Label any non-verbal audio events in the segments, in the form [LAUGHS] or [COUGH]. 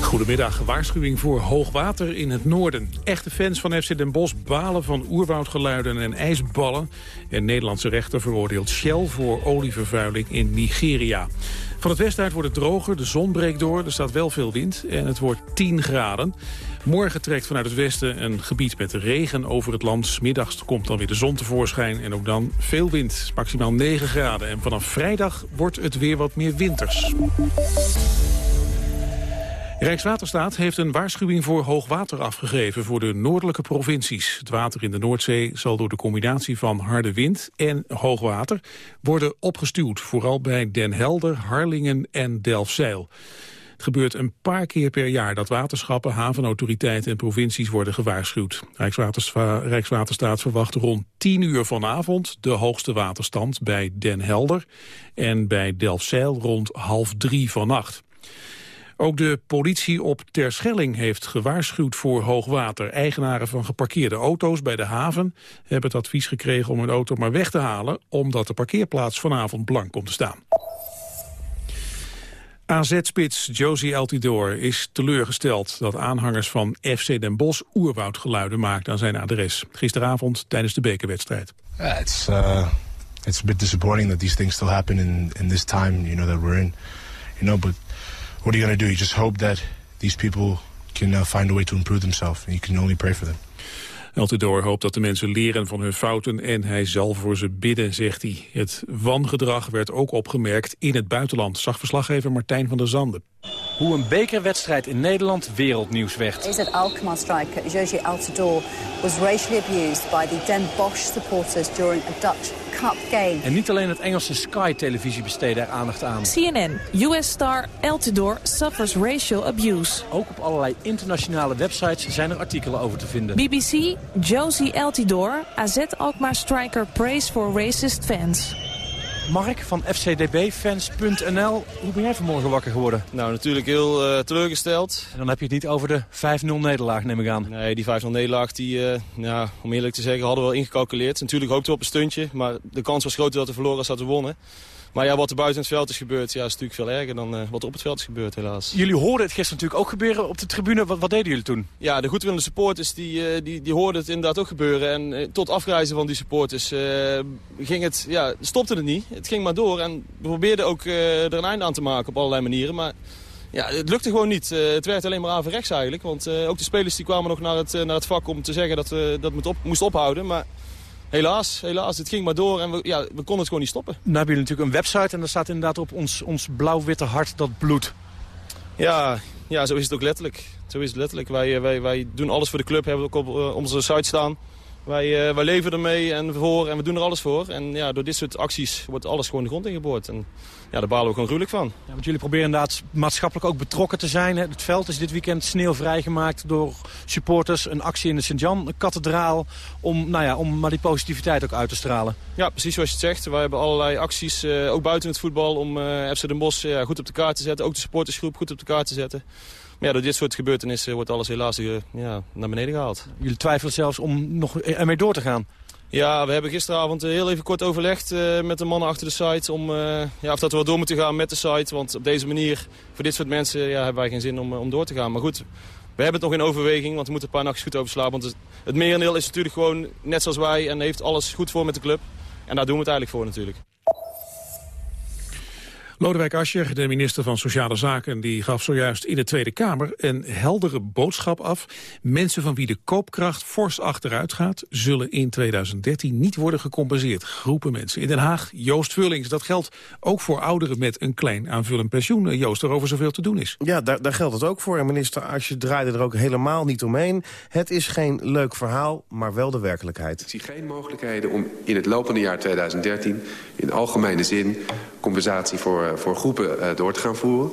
Goedemiddag. Waarschuwing voor hoogwater in het noorden. Echte fans van FC Den Bosch balen van oerwoudgeluiden en ijsballen. En Nederlandse rechter veroordeelt Shell voor olievervuiling in Nigeria. Van het westen uit wordt het droger, de zon breekt door, er staat wel veel wind en het wordt 10 graden. Morgen trekt vanuit het westen een gebied met regen over het land. Middags komt dan weer de zon tevoorschijn en ook dan veel wind. Maximaal 9 graden en vanaf vrijdag wordt het weer wat meer winters. Rijkswaterstaat heeft een waarschuwing voor hoogwater afgegeven voor de noordelijke provincies. Het water in de Noordzee zal door de combinatie van harde wind en hoogwater worden opgestuwd. Vooral bij Den Helder, Harlingen en Delfzijl. Het gebeurt een paar keer per jaar dat waterschappen, havenautoriteiten en provincies worden gewaarschuwd. Rijkswaterstaat verwacht rond 10 uur vanavond de hoogste waterstand bij Den Helder en bij Delfzijl rond half drie vannacht. Ook de politie op Terschelling heeft gewaarschuwd voor hoogwater. Eigenaren van geparkeerde auto's bij de haven hebben het advies gekregen om hun auto maar weg te halen, omdat de parkeerplaats vanavond blank komt te staan. AZ-spits Josie Altidor is teleurgesteld dat aanhangers van FC Den Bosch oerwoudgeluiden maakt aan zijn adres. Gisteravond tijdens de bekerwedstrijd. It's, uh, it's a bit disappointing that these things still happen in, in this time you know, that we're in. You know, but what are you going to do? You just hope that these people can uh, find a way to improve themselves. And you can only pray for them. Hoopt dat de mensen leren van hun fouten en hij zal voor ze bidden, zegt hij. Het wangedrag werd ook opgemerkt in het buitenland, zag verslaggever Martijn van der Zanden. Hoe een bekerwedstrijd in Nederland wereldnieuws werd. Is that Alkmaar striker Joji Altidor was racially abused by the Den Bosch supporters during a Dutch Cup game. En niet alleen het Engelse Sky-televisie besteedde er aandacht aan. CNN, US-star Altidor suffers racial abuse. Ook op allerlei internationale websites zijn er artikelen over te vinden. BBC, Josie Altidor, AZ Alkmaar striker praise for racist fans. Mark van fcdbfans.nl. Hoe ben jij vanmorgen wakker geworden? Nou, natuurlijk heel uh, teleurgesteld. En dan heb je het niet over de 5-0 nederlaag, neem ik aan. Nee, die 5-0 nederlaag, die, uh, ja, om eerlijk te zeggen, hadden we wel ingecalculeerd. Natuurlijk hoopten we op een stuntje, maar de kans was groter dat we verloren als dat we wonnen. Maar ja, wat er buiten het veld is gebeurd, ja, is natuurlijk veel erger dan uh, wat er op het veld is gebeurd, helaas. Jullie hoorden het gisteren natuurlijk ook gebeuren op de tribune. Wat, wat deden jullie toen? Ja, de goedwillende supporters die, uh, die, die hoorden het inderdaad ook gebeuren. En uh, tot afreizen van die supporters ging het, ja, stopte het niet. Het ging maar door en we probeerden ook er een einde aan te maken op allerlei manieren. Maar ja, het lukte gewoon niet. het werd alleen maar averechts eigenlijk. Want ook de spelers die kwamen nog naar het, naar het vak om te zeggen dat we dat het op, moest ophouden. Maar helaas, helaas, het ging maar door en we, ja, we konden het gewoon niet stoppen. Nou hebben jullie natuurlijk een website en daar staat inderdaad op ons, ons blauw-witte hart dat bloed. Ja, ja, zo is het ook letterlijk. Zo is het letterlijk. Wij, wij, wij doen alles voor de club, hebben we ook op uh, onze site staan. Wij, uh, wij leven ermee en voor en we doen er alles voor. En ja, door dit soort acties wordt alles gewoon de grond ingeboord. En ja, daar balen we gewoon gruwelijk van. Ja, want jullie proberen inderdaad maatschappelijk ook betrokken te zijn. Het veld is dit weekend sneeuwvrij gemaakt door supporters. Een actie in de Sint-Jan-kathedraal om, nou ja, om maar die positiviteit ook uit te stralen. Ja, precies zoals je het zegt. Wij hebben allerlei acties, uh, ook buiten het voetbal, om uh, FC Den Bosch goed op de kaart te zetten. Ook de supportersgroep goed op de kaart te zetten. Maar ja, door dit soort gebeurtenissen wordt alles helaas ja, naar beneden gehaald. Jullie twijfelen zelfs om nog ermee door te gaan? Ja, we hebben gisteravond heel even kort overlegd uh, met de mannen achter de site... om uh, ja, of dat we wel door moeten gaan met de site. Want op deze manier, voor dit soort mensen, ja, hebben wij geen zin om, om door te gaan. Maar goed, we hebben het nog in overweging, want we moeten een paar nachtjes goed overslapen. Want het, het merendeel is natuurlijk gewoon net zoals wij en heeft alles goed voor met de club. En daar doen we het eigenlijk voor natuurlijk. Lodewijk Asscher, de minister van Sociale Zaken, die gaf zojuist in de Tweede Kamer een heldere boodschap af. Mensen van wie de koopkracht fors achteruit gaat, zullen in 2013 niet worden gecompenseerd. Groepen mensen. In Den Haag, Joost Vullings. Dat geldt ook voor ouderen met een klein aanvullend pensioen. Joost, erover zoveel te doen is. Ja, daar, daar geldt het ook voor. En minister Asscher draaide er ook helemaal niet omheen. Het is geen leuk verhaal, maar wel de werkelijkheid. Ik zie geen mogelijkheden om in het lopende jaar 2013 in algemene zin compensatie voor eh, voor groepen uh, door te gaan voeren.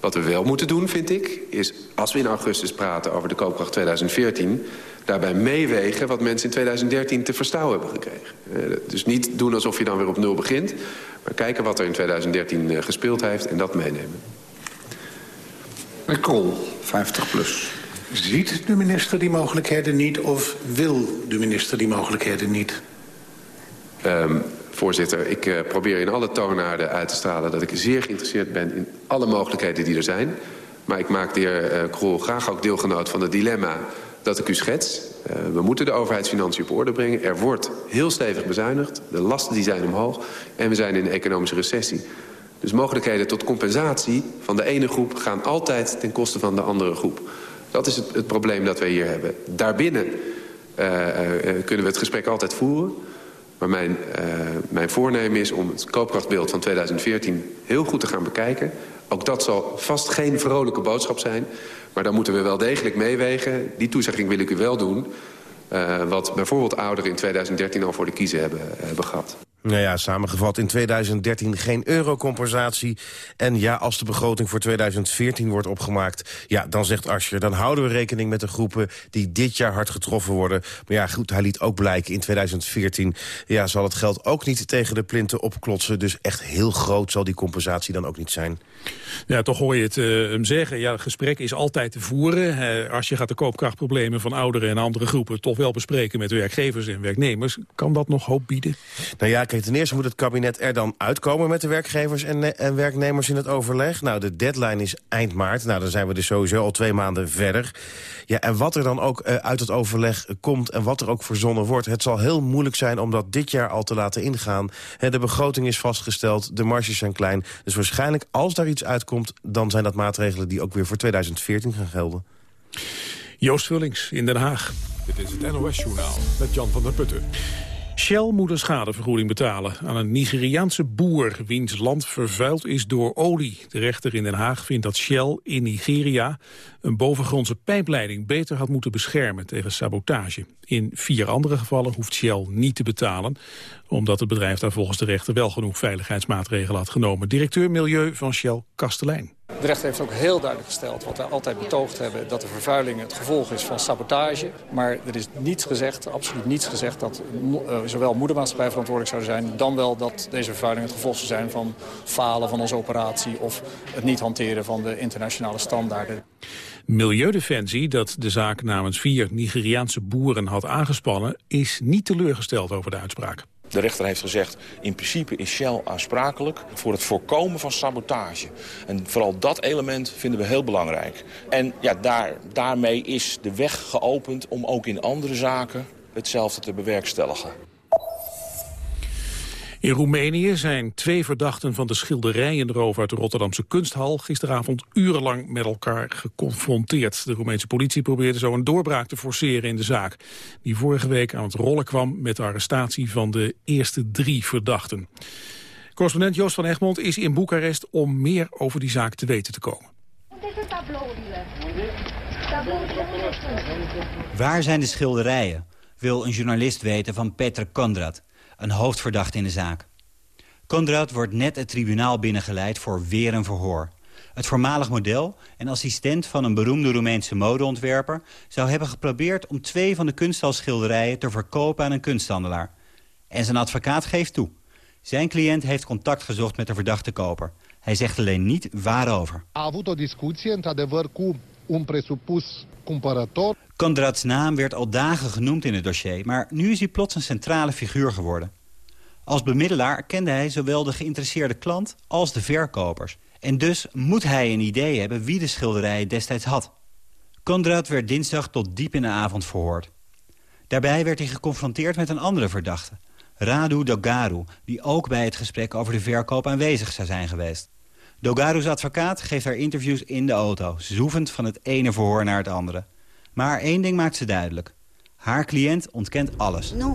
Wat we wel moeten doen, vind ik, is als we in augustus praten over de koopkracht 2014... daarbij meewegen wat mensen in 2013 te verstouwen hebben gekregen. Uh, dus niet doen alsof je dan weer op nul begint... maar kijken wat er in 2013 uh, gespeeld heeft en dat meenemen. Meneer Krol, 50 plus. Ziet de minister die mogelijkheden niet of wil de minister die mogelijkheden niet? Um, Voorzitter, ik uh, probeer in alle toonaarden uit te stralen... dat ik zeer geïnteresseerd ben in alle mogelijkheden die er zijn. Maar ik maak de heer uh, Krol graag ook deelgenoot van het dilemma dat ik u schets. Uh, we moeten de overheidsfinanciën op orde brengen. Er wordt heel stevig bezuinigd. De lasten die zijn omhoog. En we zijn in een economische recessie. Dus mogelijkheden tot compensatie van de ene groep... gaan altijd ten koste van de andere groep. Dat is het, het probleem dat wij hier hebben. Daarbinnen kunnen we het gesprek altijd voeren. Maar mijn, uh, mijn voornemen is om het koopkrachtbeeld van 2014 heel goed te gaan bekijken. Ook dat zal vast geen vrolijke boodschap zijn. Maar dan moeten we wel degelijk meewegen. Die toezegging wil ik u wel doen. Uh, wat bijvoorbeeld ouderen in 2013 al voor de kiezer hebben, hebben gehad. Nou ja, samengevat in 2013 geen eurocompensatie. En ja, als de begroting voor 2014 wordt opgemaakt... ja, dan zegt Ascher, dan houden we rekening met de groepen... die dit jaar hard getroffen worden. Maar ja, goed, hij liet ook blijken in 2014... ja, zal het geld ook niet tegen de plinten opklotsen. Dus echt heel groot zal die compensatie dan ook niet zijn. Ja, toch hoor je het uh, hem zeggen. Ja, het gesprek is altijd te voeren. Uh, als je gaat de koopkrachtproblemen van ouderen en andere groepen... toch wel bespreken met werkgevers en werknemers. Kan dat nog hoop bieden? Nou ja, kijk, ten eerste moet het kabinet er dan uitkomen... met de werkgevers en, en werknemers in het overleg. Nou, de deadline is eind maart. Nou, dan zijn we dus sowieso al twee maanden verder. Ja, en wat er dan ook uh, uit het overleg komt en wat er ook verzonnen wordt... het zal heel moeilijk zijn om dat dit jaar al te laten ingaan. He, de begroting is vastgesteld, de marges zijn klein. Dus waarschijnlijk, als daar iets uitkomt... dan zijn dat maatregelen die ook weer voor 2014 gaan gelden. Joost Vullings in Den Haag. Dit is het NOS-journaal met Jan van der Putten. Shell moet een schadevergoeding betalen aan een Nigeriaanse boer... wiens land vervuild is door olie. De rechter in Den Haag vindt dat Shell in Nigeria... een bovengrondse pijpleiding beter had moeten beschermen tegen sabotage. In vier andere gevallen hoeft Shell niet te betalen... omdat het bedrijf daar volgens de rechter wel genoeg veiligheidsmaatregelen had genomen. Directeur Milieu van Shell, Kastelein. De rechter heeft ook heel duidelijk gesteld wat wij altijd betoogd hebben... dat de vervuiling het gevolg is van sabotage. Maar er is niets gezegd, absoluut niets gezegd... dat uh, zowel moedermaatschappij verantwoordelijk zou zijn... dan wel dat deze vervuiling het gevolg zou zijn van falen van onze operatie... of het niet hanteren van de internationale standaarden. Milieudefensie, dat de zaak namens vier Nigeriaanse boeren had aangespannen... is niet teleurgesteld over de uitspraak. De rechter heeft gezegd, in principe is Shell aansprakelijk voor het voorkomen van sabotage. En vooral dat element vinden we heel belangrijk. En ja, daar, daarmee is de weg geopend om ook in andere zaken hetzelfde te bewerkstelligen. In Roemenië zijn twee verdachten van de schilderijenroof uit de Rotterdamse kunsthal gisteravond urenlang met elkaar geconfronteerd. De Roemeense politie probeerde zo een doorbraak te forceren in de zaak, die vorige week aan het rollen kwam met de arrestatie van de eerste drie verdachten. Correspondent Joost van Egmond is in Boekarest om meer over die zaak te weten te komen. Waar zijn de schilderijen? Wil een journalist weten van Petr Kondrad een hoofdverdachte in de zaak. Kondrad wordt net het tribunaal binnengeleid voor weer een verhoor. Het voormalig model en assistent van een beroemde Roemeense modeontwerper... zou hebben geprobeerd om twee van de kunststalschilderijen te verkopen aan een kunsthandelaar. En zijn advocaat geeft toe. Zijn cliënt heeft contact gezocht met de verdachte koper. Hij zegt alleen niet waarover. A avut într-adevăr, cu un presupus cumpărător. Kondrads naam werd al dagen genoemd in het dossier... maar nu is hij plots een centrale figuur geworden. Als bemiddelaar kende hij zowel de geïnteresseerde klant als de verkopers. En dus moet hij een idee hebben wie de schilderijen destijds had. Kondrad werd dinsdag tot diep in de avond verhoord. Daarbij werd hij geconfronteerd met een andere verdachte. Radu Dogaru, die ook bij het gesprek over de verkoop aanwezig zou zijn geweest. Dogaru's advocaat geeft haar interviews in de auto... zoevend van het ene verhoor naar het andere. Maar één ding maakt ze duidelijk. Haar cliënt ontkent alles. Nu,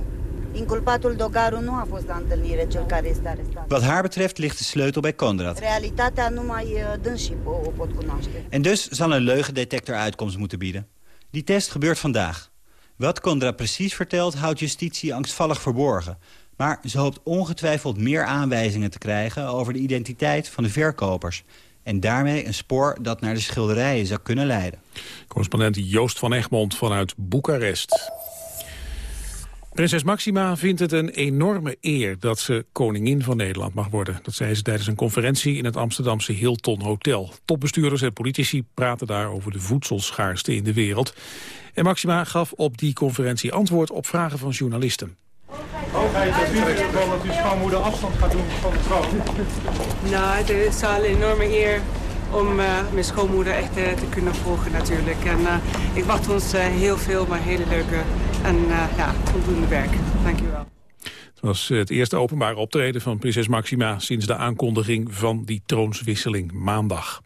inculpatul Dogaru nu a fost la întâlnire cel care este arestat. Wat haar betreft ligt de sleutel bij Conrad. Realitatea numai dânsii o pot cunoaște. En dus zal een leugendetector uitkomst moeten bieden. Die test gebeurt vandaag. Wat Conrad precies vertelt, houdt justitie angstvallig verborgen. Maar ze hoopt ongetwijfeld meer aanwijzingen te krijgen... over de identiteit van de verkopers. En daarmee een spoor dat naar de schilderijen zou kunnen leiden. Correspondent Joost van Egmond vanuit Boekarest. Prinses Maxima vindt het een enorme eer dat ze koningin van Nederland mag worden. Dat zei ze tijdens een conferentie in het Amsterdamse Hilton Hotel. Topbestuurders en politici praten daar over de voedselschaarste in de wereld. En Maxima gaf op die conferentie antwoord op vragen van journalisten. Hoogheid, dat u wel dat uw schoonmoeder afstand gaat doen van de troon? Nou, het is al een enorme eer om uh, mijn schoonmoeder echt uh, te kunnen volgen natuurlijk. En uh, ik wacht ons heel veel, maar hele leuke en ja, voldoende werk. Dank u wel. Het was het eerste openbare optreden van prinses Maxima... sinds de aankondiging van die troonswisseling maandag.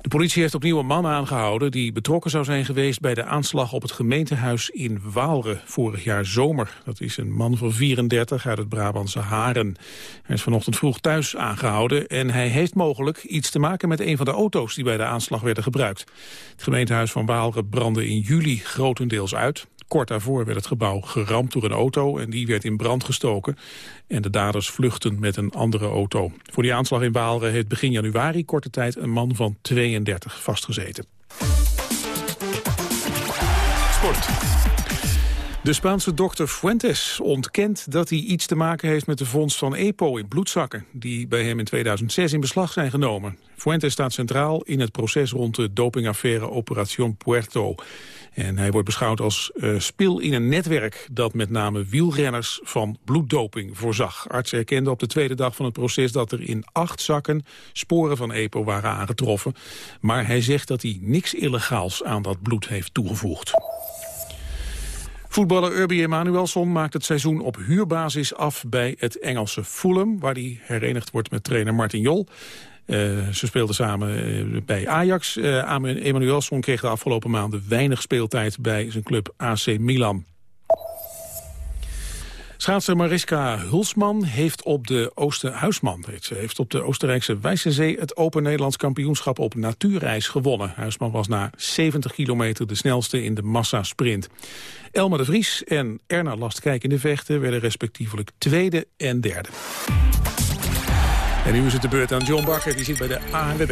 De politie heeft opnieuw een man aangehouden die betrokken zou zijn geweest bij de aanslag op het gemeentehuis in Waalre vorig jaar zomer. Dat is een man van 34 uit het Brabantse Haren. Hij is vanochtend vroeg thuis aangehouden en hij heeft mogelijk iets te maken met een van de auto's die bij de aanslag werden gebruikt. Het gemeentehuis van Waalre brandde in juli grotendeels uit. Kort daarvoor werd het gebouw geramd door een auto en die werd in brand gestoken. En de daders vluchten met een andere auto. Voor die aanslag in Waalre heeft begin januari korte tijd een man van 32 vastgezeten. Sport. De Spaanse dokter Fuentes ontkent dat hij iets te maken heeft met de vondst van EPO in bloedzakken, die bij hem in 2006 in beslag zijn genomen. Fuentes staat centraal in het proces rond de dopingaffaire Operación Puerto. En hij wordt beschouwd als uh, spil in een netwerk dat met name wielrenners van bloeddoping voorzag. Arts erkende op de tweede dag van het proces dat er in acht zakken sporen van EPO waren aangetroffen. Maar hij zegt dat hij niks illegaals aan dat bloed heeft toegevoegd. Voetballer Urbi Emanuelson maakt het seizoen op huurbasis af bij het Engelse Fulham, waar hij herenigd wordt met trainer Martin Jol. Uh, ze speelden samen uh, bij Ajax. Uh, Emanuelson kreeg de afgelopen maanden weinig speeltijd bij zijn club AC Milan. Schaatser Mariska Hulsman heeft op de Huisman heeft op de Oostenrijkse Wijzenzee het Open Nederlands kampioenschap op natuurreis gewonnen. Huisman was na 70 kilometer de snelste in de massasprint. Elma de Vries en Erna Lastkijk in de vechten werden respectievelijk tweede en derde. En nu is het de beurt aan John Bakker, die zit bij de ANWB.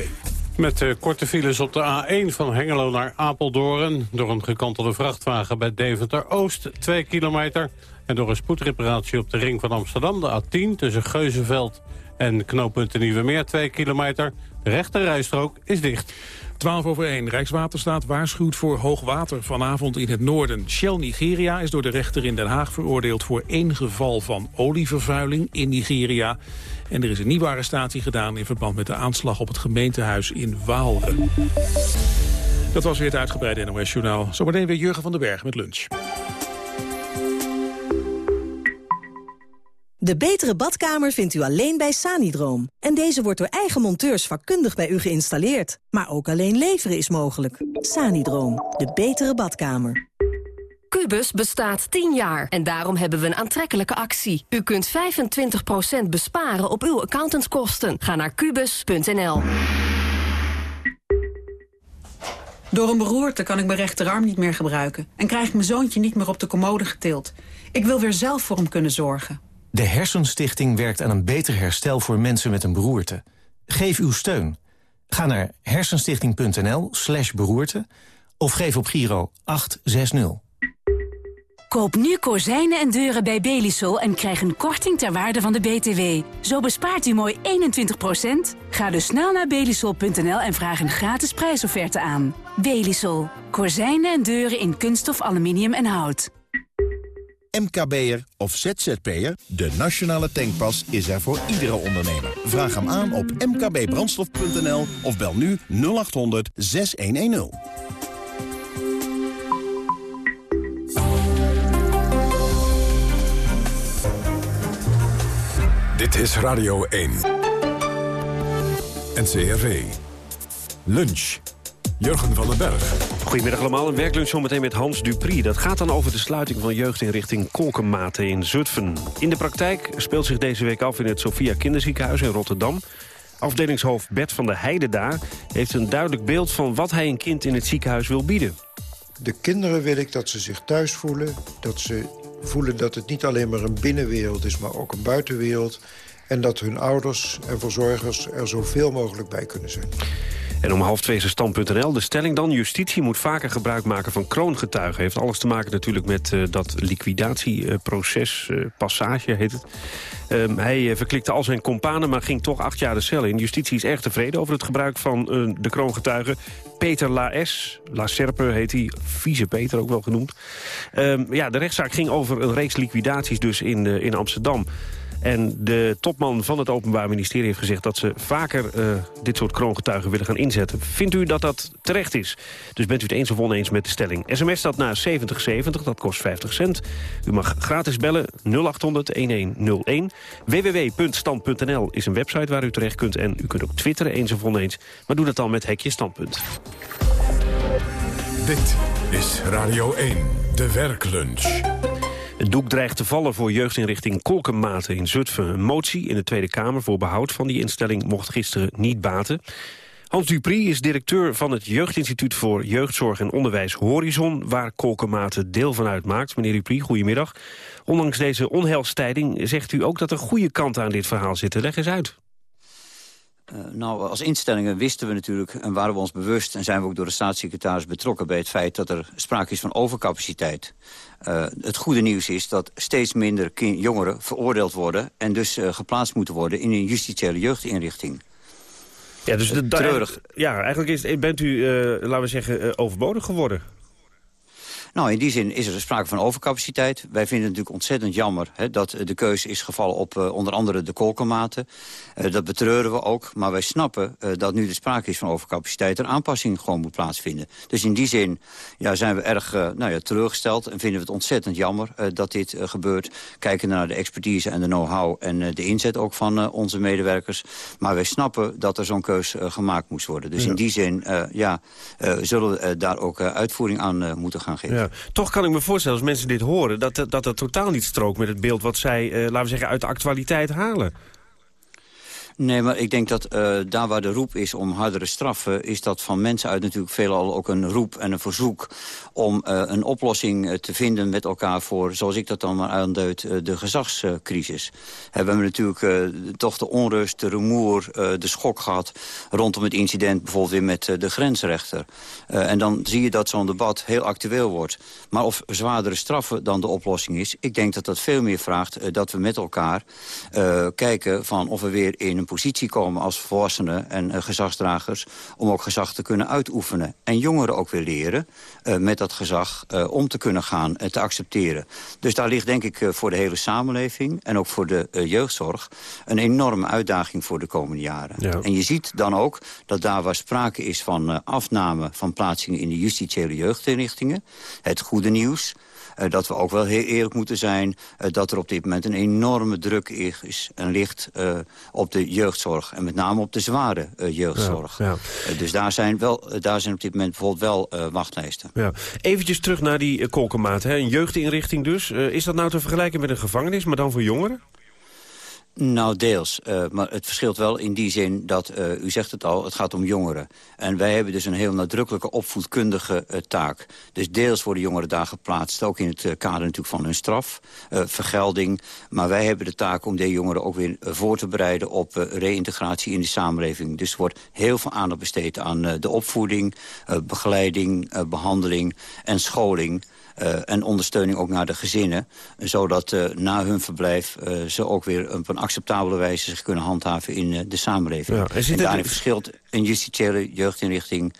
Met uh, korte files op de A1 van Hengelo naar Apeldoorn... door een gekantelde vrachtwagen bij Deventer-Oost, 2 kilometer... en door een spoedreparatie op de ring van Amsterdam, de A10... tussen Geuzenveld en knooppunt Nieuwe Meer, 2 kilometer. De rechte rijstrook is dicht. 12 over 1. Rijkswaterstaat waarschuwt voor hoogwater vanavond in het noorden. Shell Nigeria is door de rechter in Den Haag veroordeeld... voor één geval van olievervuiling in Nigeria. En er is een nieuwe arrestatie gedaan in verband met de aanslag op het gemeentehuis in Waalre. Dat was weer het uitgebreide NOS-journaal. Zometeen weer Jurgen van den Berg met lunch. De betere badkamer vindt u alleen bij Sanidroom. En deze wordt door eigen monteurs vakkundig bij u geïnstalleerd. Maar ook alleen leveren is mogelijk. Sanidroom, de betere badkamer. Cubus bestaat 10 jaar en daarom hebben we een aantrekkelijke actie. U kunt 25% besparen op uw accountantskosten. Ga naar kubus.nl. Door een beroerte kan ik mijn rechterarm niet meer gebruiken... en krijg ik mijn zoontje niet meer op de commode getild. Ik wil weer zelf voor hem kunnen zorgen. De Hersenstichting werkt aan een beter herstel voor mensen met een beroerte. Geef uw steun. Ga naar hersenstichting.nl slash beroerte... of geef op Giro 860. Koop nu kozijnen en deuren bij Belisol en krijg een korting ter waarde van de BTW. Zo bespaart u mooi 21% Ga dus snel naar belisol.nl en vraag een gratis prijsofferte aan. Belisol. Kozijnen en deuren in kunststof, aluminium en hout. MKB'er of ZZP'er? De nationale tankpas is er voor iedere ondernemer. Vraag hem aan op mkbbrandstof.nl of bel nu 0800 6110. Dit is Radio 1. NCRV. Lunch. Jurgen van den Berg. Goedemiddag allemaal, een werklunch zometeen met Hans Dupri. Dat gaat dan over de sluiting van jeugdinrichting Kolkenmaten in Zutphen. In de praktijk speelt zich deze week af in het Sophia Kinderziekenhuis in Rotterdam. Afdelingshoofd Bert van der Heijden daar heeft een duidelijk beeld van wat hij een kind in het ziekenhuis wil bieden. De kinderen wil ik dat ze zich thuis voelen, dat ze voelen dat het niet alleen maar een binnenwereld is, maar ook een buitenwereld. En dat hun ouders en verzorgers er zoveel mogelijk bij kunnen zijn. En om half twee is stand.nl. De stelling dan, justitie moet vaker gebruik maken van kroongetuigen. Heeft alles te maken natuurlijk met uh, dat liquidatieproces, uh, passage heet het. Um, hij uh, verklikte al zijn companen, maar ging toch acht jaar de cel in. Justitie is erg tevreden over het gebruik van de kroongetuigen. Peter Laes, La Serpe heet hij, vieze Peter ook wel genoemd. Um, ja, de rechtszaak ging over een reeks liquidaties dus in, in Amsterdam. En de topman van het Openbaar Ministerie heeft gezegd... dat ze vaker uh, dit soort kroongetuigen willen gaan inzetten. Vindt u dat dat terecht is? Dus bent u het eens of oneens met de stelling? SMS staat naar 7070, dat kost 50 cent. U mag gratis bellen 0800-1101. www.stand.nl is een website waar u terecht kunt... en u kunt ook twitteren eens of oneens. Maar doe dat dan met Hekje Standpunt. Dit is Radio 1, de werklunch. Het doek dreigt te vallen voor jeugdinrichting Kolkenmaten in Zutphen. Een motie in de Tweede Kamer voor behoud van die instelling mocht gisteren niet baten. Hans Dupri is directeur van het Jeugdinstituut voor Jeugdzorg en Onderwijs Horizon, waar Kolkenmaten deel van uitmaakt. Meneer Dupri, goedemiddag. Ondanks deze onheilstijding zegt u ook dat er goede kanten aan dit verhaal zitten. Leg eens uit. Uh, nou, als instellingen wisten we natuurlijk en waren we ons bewust... en zijn we ook door de staatssecretaris betrokken bij het feit... dat er sprake is van overcapaciteit. Uh, het goede nieuws is dat steeds minder jongeren veroordeeld worden... en dus uh, geplaatst moeten worden in een justitiële jeugdinrichting. Ja, dus de, treurig. Ja, eigenlijk is, bent u, laten we zeggen, overbodig geworden. Nou, in die zin is er sprake van overcapaciteit. Wij vinden het natuurlijk ontzettend jammer hè, dat de keuze is gevallen op uh, onder andere de koolkamaten. Uh, dat betreuren we ook, maar wij snappen uh, dat nu de sprake is van overcapaciteit... er aanpassing gewoon moet plaatsvinden. Dus in die zin ja, zijn we erg nou ja, teleurgesteld en vinden we het ontzettend jammer dat dit gebeurt. Kijken naar de expertise en de know-how en de inzet ook van onze medewerkers. Maar wij snappen dat er zo'n keus gemaakt moest worden. Dus ja. in die zin ja, zullen we daar ook uitvoering aan moeten gaan geven. Ja. Toch kan ik me voorstellen, als mensen dit horen... dat dat, dat totaal niet strookt met het beeld wat zij, uh, laten we zeggen, uit de actualiteit halen. Nee, maar ik denk dat uh, daar waar de roep is om hardere straffen... is dat van mensen uit natuurlijk veelal ook een roep en een verzoek... om uh, een oplossing uh, te vinden met elkaar voor, zoals ik dat dan maar aanduid... de gezagscrisis. we hebben natuurlijk toch de onrust, de rumoer, de schok gehad... rondom het incident bijvoorbeeld weer met de grensrechter. en dan zie je dat zo'n debat heel actueel wordt. Maar of zwaardere straffen dan de oplossing is... ik denk dat dat veel meer vraagt dat we met elkaar kijken van of we weer in een positie komen als volwassenen en uh, gezagsdragers... om ook gezag te kunnen uitoefenen. En jongeren ook weer leren uh, met dat gezag uh, om te kunnen gaan en te accepteren. Dus daar ligt denk ik voor de hele samenleving en ook voor de jeugdzorg... een enorme uitdaging voor de komende jaren. Ja. En je ziet dan ook dat daar waar sprake is van afname van plaatsingen... in de justitiële jeugdinrichtingen, het goede nieuws... Uh, dat we ook wel heel eerlijk moeten zijn... Uh, dat er op dit moment een enorme druk is en ligt uh, op de jeugdzorg. En met name op de zware jeugdzorg. Ja, ja. dus daar zijn, wel, daar zijn op dit moment bijvoorbeeld wel wachtlijsten. Ja. Eventjes terug naar die kolkenmaat. Hè? Een jeugdinrichting dus. is dat nou te vergelijken met een gevangenis, maar dan voor jongeren? Nou, deels. Uh, maar het verschilt wel in die zin dat, uh, u zegt het al, het gaat om jongeren. En wij hebben dus een heel nadrukkelijke opvoedkundige uh, taak. Dus deels worden jongeren daar geplaatst, ook in het kader natuurlijk van hun straf, vergelding. Maar wij hebben de taak om deze jongeren ook weer voor te bereiden op reïntegratie in de samenleving. Dus er wordt heel veel aandacht besteed aan de opvoeding, begeleiding, behandeling en scholing. Uh, en ondersteuning ook naar de gezinnen. Zodat uh, na hun verblijf uh, ze ook weer op een acceptabele wijze zich kunnen handhaven in de samenleving. Ja, en, en daarin verschilt een justitiële jeugdinrichting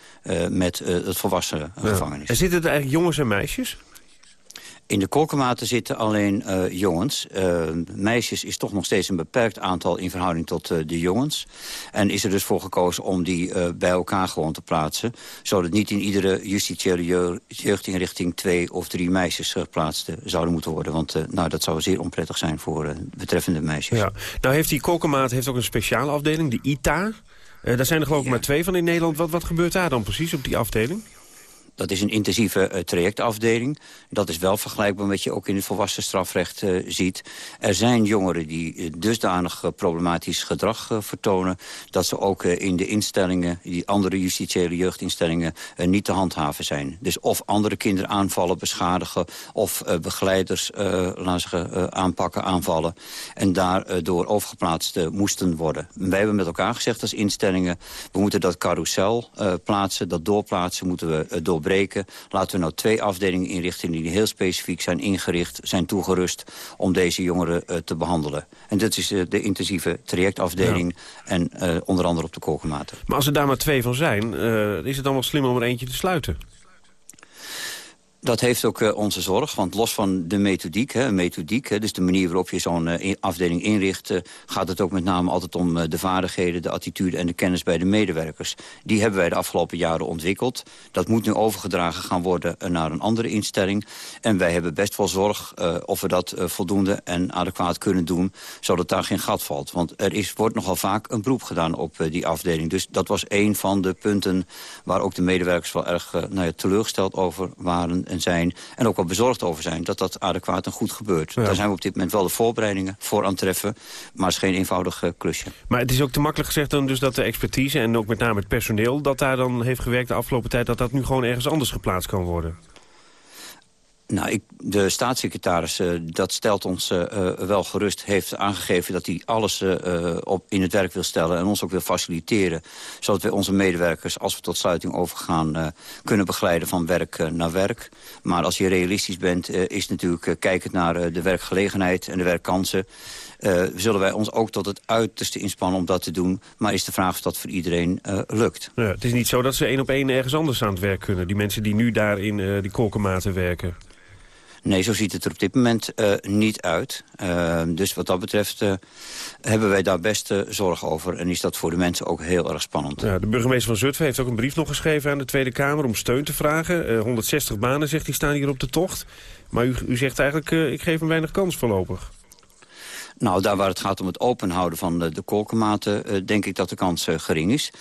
met het volwassen ja. gevangenis. En zitten er eigenlijk jongens en meisjes? In de kolkenmaten zitten alleen uh, jongens. Uh, meisjes is toch nog steeds een beperkt aantal in verhouding tot uh, de jongens. En is er dus voor gekozen om die bij elkaar gewoon te plaatsen. Zodat niet in iedere justitiële jeugdinrichting twee of drie meisjes geplaatst zouden moeten worden. Want nou, dat zou zeer onprettig zijn voor betreffende meisjes. Ja. Nou heeft die kolkenmaat heeft ook een speciale afdeling, de ITA. daar zijn er geloof ik ja. maar twee van in Nederland. Wat, wat gebeurt daar dan precies op die afdeling? Dat is een intensieve uh, trajectafdeling. Dat is wel vergelijkbaar met wat je ook in het volwassen strafrecht uh, ziet. Er zijn jongeren die uh, dusdanig problematisch gedrag vertonen... dat ze ook in de instellingen, die andere justitiële jeugdinstellingen... niet te handhaven zijn. Dus of andere kinderen aanvallen, beschadigen... of begeleiders laten zeggen, aanpakken, aanvallen. En daardoor overgeplaatst moesten worden. Wij hebben met elkaar gezegd als instellingen... we moeten dat carousel plaatsen, dat doorplaatsen moeten we doorbreken Laten we nou twee afdelingen inrichten die heel specifiek zijn ingericht, zijn toegerust om deze jongeren uh, te behandelen. En dat is uh, de intensieve trajectafdeling en uh, onder andere op de Kokenmaten. Maar als er daar maar twee van zijn, is het dan wel slim om er eentje te sluiten? Dat heeft ook uh, onze zorg, want los van de methodiek, hè, methodiek hè, dus de manier waarop je zo'n uh, afdeling inricht... Uh, gaat het ook met name altijd om de vaardigheden, de attitude en de kennis bij de medewerkers. Die hebben wij de afgelopen jaren ontwikkeld. Dat moet nu overgedragen gaan worden naar een andere instelling. En wij hebben best wel zorg of we dat voldoende en adequaat kunnen doen... zodat daar geen gat valt. Want er is, wordt nogal vaak een beroep gedaan op die afdeling. Dus dat was een van de punten waar ook de medewerkers wel erg nou ja, teleurgesteld over waren en zijn... en ook wel bezorgd over zijn dat dat adequaat en goed gebeurt. Daar zijn we op dit moment wel de voorbereidingen voor aan treffen... maar het is geen eenvoudig uh, klusje. Maar het is ook te makkelijk gezegd dan dus dat de expertise... en ook met name het personeel dat daar dan heeft gewerkt de afgelopen tijd... dat dat nu gewoon ergens anders geplaatst kan worden? Nou, ik, de staatssecretaris, uh, dat stelt ons uh, wel gerust, heeft aangegeven dat hij alles op, in het werk wil stellen en ons ook wil faciliteren. Zodat we onze medewerkers, als we tot sluiting overgaan, kunnen begeleiden van werk naar werk. Maar als je realistisch bent, is natuurlijk kijkend naar de werkgelegenheid en de werkkansen. zullen wij ons ook tot het uiterste inspannen om dat te doen. Maar is de vraag of dat voor iedereen lukt. Ja, het is niet zo dat ze één op één ergens anders aan het werk kunnen. Die mensen die nu daar in die kolkenmaten werken. Nee, zo ziet het er op dit moment uh, niet uit. Uh, dus wat dat betreft uh, hebben wij daar best zorg over. En is dat voor de mensen ook heel erg spannend. Ja, de burgemeester van Zutphen heeft ook een brief nog geschreven aan de Tweede Kamer... om steun te vragen. 160 banen, zegt hij, staan hier op de tocht. Maar u, u zegt eigenlijk, ik geef hem weinig kans voorlopig. Nou, daar waar het gaat om het openhouden van de, de kolkenmaten... Uh, denk ik dat de kans uh, gering is.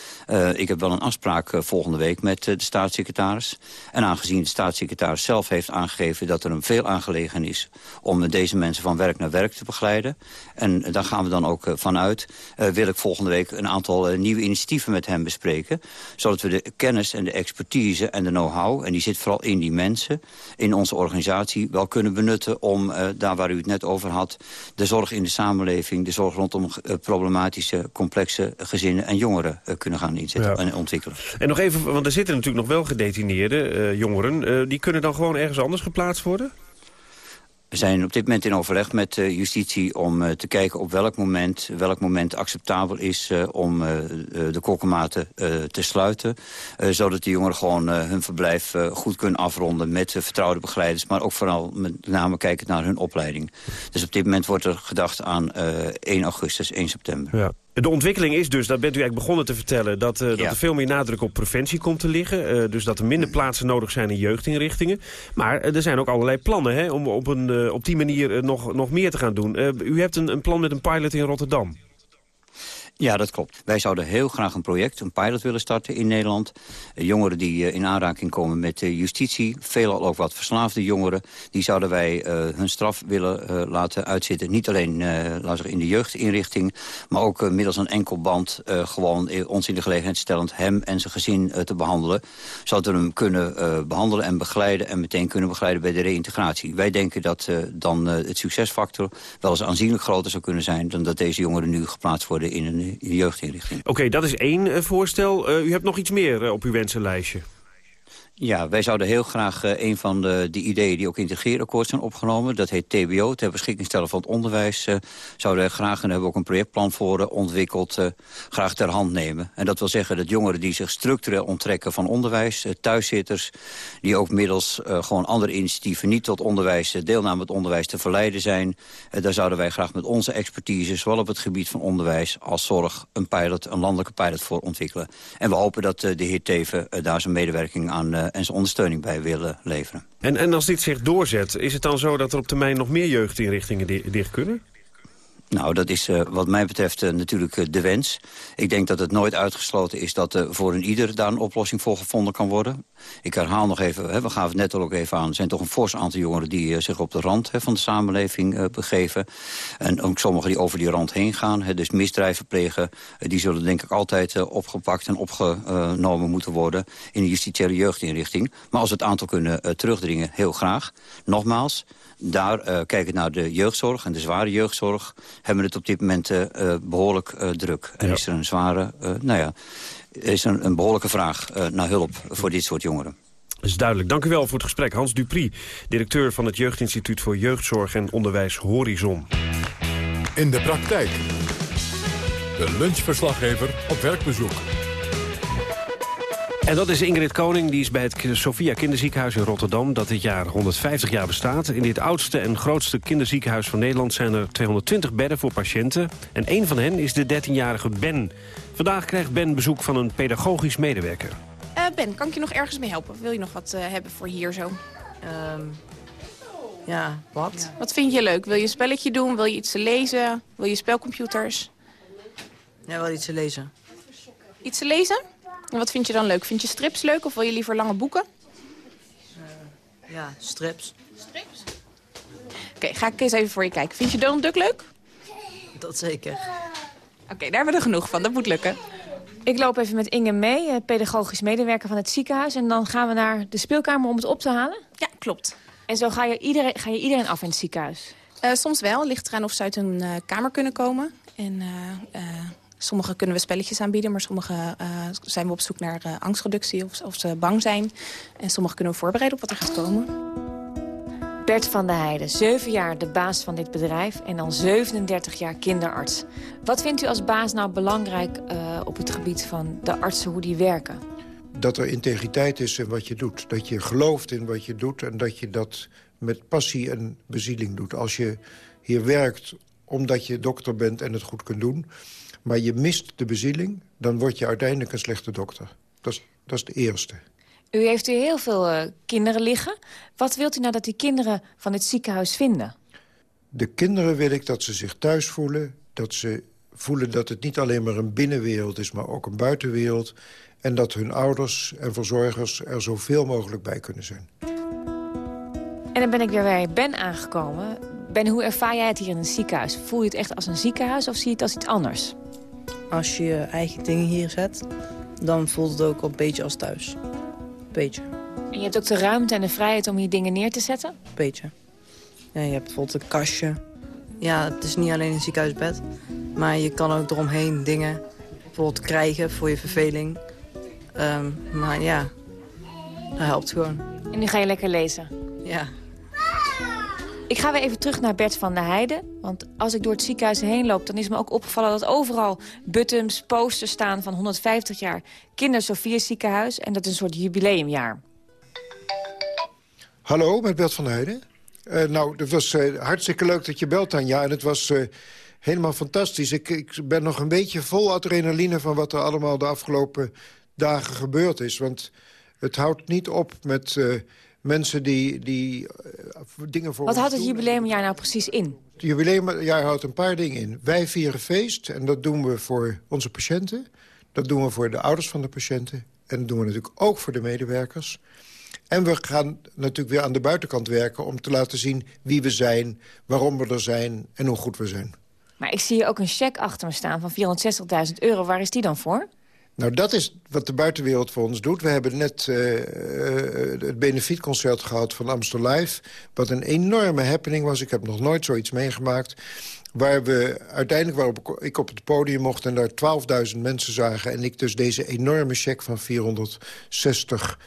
Ik heb wel een afspraak volgende week met de staatssecretaris. En aangezien de staatssecretaris zelf heeft aangegeven... dat er een veel aangelegen is om deze mensen van werk naar werk te begeleiden... en daar gaan we dan ook vanuit... wil ik volgende week een aantal nieuwe initiatieven met hem bespreken... zodat we de kennis en de expertise en de know-how... en die zit vooral in die mensen, in onze organisatie... wel kunnen benutten om, daar waar u het net over had... de zorg in de samenleving de zorg rondom uh, problematische, complexe gezinnen en jongeren uh, kunnen gaan inzetten en ontwikkelen. En nog even, want er zitten natuurlijk nog wel gedetineerde uh, jongeren. die kunnen dan gewoon ergens anders geplaatst worden? We zijn op dit moment in overleg met uh, justitie om uh, te kijken op welk moment, welk moment acceptabel is uh, om de kokkenmaten te sluiten. zodat de jongeren gewoon hun verblijf goed kunnen afronden met vertrouwde begeleiders. Maar ook vooral met name kijken naar hun opleiding. Dus op dit moment wordt er gedacht aan 1 augustus, 1 september. Ja. De ontwikkeling is dus, dat bent u eigenlijk begonnen te vertellen... dat, uh, dat er veel meer nadruk op preventie komt te liggen. Uh, dus dat er minder plaatsen nodig zijn in jeugdinrichtingen. Maar uh, er zijn ook allerlei plannen hè, om op, een, op die manier nog, nog meer te gaan doen. u hebt een, een plan met een pilot in Rotterdam. Ja, dat klopt. Wij zouden heel graag een project, een pilot willen starten in Nederland. Uh, jongeren die uh, in aanraking komen met uh, justitie, veelal ook wat verslaafde jongeren... die zouden wij hun straf willen laten uitzitten. Niet alleen in de jeugdinrichting, maar ook middels een enkel band... gewoon ons in de gelegenheid stellend hem en zijn gezin te behandelen. Zodat we hem kunnen behandelen en begeleiden... en meteen kunnen begeleiden bij de reïntegratie. Wij denken dat dan het succesfactor wel eens aanzienlijk groter zou kunnen zijn... dan dat deze jongeren nu geplaatst worden in een in de. Oké, dat is één uh, voorstel. Uh, u hebt nog iets meer uh, op uw wensenlijstje. Ja, wij zouden heel graag uh, een van de die ideeën die ook in het regeerakkoord zijn opgenomen... dat heet TBO, ter beschikking stellen van het onderwijs... Uh, zouden wij graag, en daar hebben we ook een projectplan voor uh, ontwikkeld... graag ter hand nemen. En dat wil zeggen dat jongeren die zich structureel onttrekken van onderwijs... thuiszitters, die ook middels gewoon andere initiatieven... niet tot onderwijs, deelname het onderwijs te verleiden zijn... daar zouden wij graag met onze expertise... zowel op het gebied van onderwijs als zorg... een pilot, een landelijke pilot voor ontwikkelen. En we hopen dat de heer Teven daar zijn medewerking aan en zijn ondersteuning bij willen leveren. En, en als dit zich doorzet, is het dan zo dat er op termijn nog meer jeugdinrichtingen dicht kunnen? Nou, dat is uh, wat mij betreft uh, natuurlijk uh, de wens. Ik denk dat het nooit uitgesloten is dat voor een ieder daar een oplossing voor gevonden kan worden. Ik herhaal nog even, hè, we gaven het net al ook even aan... er zijn toch een fors aantal jongeren die zich op de rand hè, van de samenleving begeven. En ook sommigen die over die rand heen gaan, hè, dus misdrijven plegen... die zullen denk ik altijd opgepakt en opgenomen moeten worden... in de justitiële jeugdinrichting. Maar als we het aantal kunnen terugdringen, heel graag. Nogmaals, daar, kijkend naar de jeugdzorg en de zware jeugdzorg... hebben we het op dit moment uh, behoorlijk uh, druk. En ja. is er een zware, nou ja, is een, een behoorlijke vraag naar hulp voor dit soort jongeren. Dat is duidelijk. Dank u wel voor het gesprek. Hans Dupri, directeur van het Jeugdinstituut voor Jeugdzorg en Onderwijs Horizon. In de praktijk. De lunchverslaggever op werkbezoek. En dat is Ingrid Koning, die is bij het Sophia Kinderziekenhuis in Rotterdam... dat dit jaar 150 jaar bestaat. In dit oudste en grootste kinderziekenhuis van Nederland... zijn er 220 bedden voor patiënten. En een van hen is de 13-jarige Ben. Vandaag krijgt Ben bezoek van een pedagogisch medewerker. Uh, ben, kan ik je nog ergens mee helpen? Wil je nog wat uh, hebben voor hier zo? Um, ja, wat? Ja. Wat vind je leuk? Wil je een spelletje doen? Wil je iets te lezen? Wil je spelcomputers? Ja, wel iets te lezen. Iets te lezen? En wat vind je dan leuk? Vind je strips leuk of wil je liever lange boeken? Uh, ja, strips. Strips? Oké, okay, ga ik eens even voor je kijken. Vind je Donald Duck leuk? Dat zeker. Oké, okay, daar hebben we er genoeg van. Dat moet lukken. Ik loop even met Inge mee, eh, pedagogisch medewerker van het ziekenhuis. En dan gaan we naar de speelkamer om het op te halen? Ja, klopt. En zo ga je iedereen, ga je iedereen af in het ziekenhuis? Uh, soms wel. Ligt eraan of ze uit hun uh, kamer kunnen komen. En Sommige kunnen we spelletjes aanbieden, maar sommige uh, zijn we op zoek naar uh, angstreductie of, of, ze bang zijn. En sommige kunnen we voorbereiden op wat er gaat komen. Bert van der Heijden, 7 jaar de baas van dit bedrijf en dan 37 jaar kinderarts. Wat vindt u als baas nou belangrijk uh, op het gebied van de artsen, hoe die werken? Dat er integriteit is in wat je doet. Dat je gelooft in wat je doet en dat je dat met passie en bezieling doet. Als je hier werkt omdat je dokter bent en het goed kunt doen maar je mist de bezieling... dan word je uiteindelijk een slechte dokter. Dat is, dat is de eerste. U heeft hier heel veel uh, kinderen liggen. Wat wilt u nou dat die kinderen van het ziekenhuis vinden? De kinderen wil ik dat ze zich thuis voelen. Dat ze voelen dat het niet alleen maar een binnenwereld is... maar ook een buitenwereld. En dat hun ouders en verzorgers er zoveel mogelijk bij kunnen zijn. En dan ben ik weer bij Ben aangekomen. Ben, hoe ervaar jij het hier in het ziekenhuis? Voel je het echt als een ziekenhuis of zie je het als iets anders? Als je je eigen dingen hier zet, dan voelt het ook een beetje als thuis. Beetje. En je hebt ook de ruimte en de vrijheid om hier dingen neer te zetten? Beetje. Ja, je hebt bijvoorbeeld een kastje. Ja, het is niet alleen een ziekenhuisbed. Maar je kan ook eromheen dingen bijvoorbeeld krijgen voor je verveling. Um, maar ja, dat helpt gewoon. En nu ga je lekker lezen? Ja. Ik ga weer even terug naar Bert van der Heijden. Want als ik door het ziekenhuis heen loop... dan is me ook opgevallen dat overal buttons, posters staan... van 150 jaar Kinder Sofia ziekenhuis. En dat is een soort jubileumjaar. Hallo, met Bert van der Heijden. Uh, nou, het was uh, hartstikke leuk dat je belt, Tanja. En het was uh, helemaal fantastisch. Ik, ik ben nog een beetje vol adrenaline... van wat er allemaal de afgelopen dagen gebeurd is. Want het houdt niet op met mensen die, die uh, dingen voor Wat houdt het jubileumjaar nou precies in? Het jubileumjaar houdt een paar dingen in. Wij vieren feest en dat doen we voor onze patiënten. Dat doen we voor de ouders van de patiënten. En dat doen we natuurlijk ook voor de medewerkers. En we gaan natuurlijk weer aan de buitenkant werken... om te laten zien wie we zijn, waarom we er zijn en hoe goed we zijn. Maar ik zie hier ook een cheque achter me staan van 460.000 euro. Waar is die dan voor? Nou, dat is wat de buitenwereld voor ons doet. We hebben net uh, het benefietconcert gehad van Amstel Live... wat een enorme happening was. Ik heb nog nooit zoiets meegemaakt. Waar we uiteindelijk waarop ik op het podium mocht... en daar 12.000 mensen zagen... en ik dus deze enorme cheque van 460,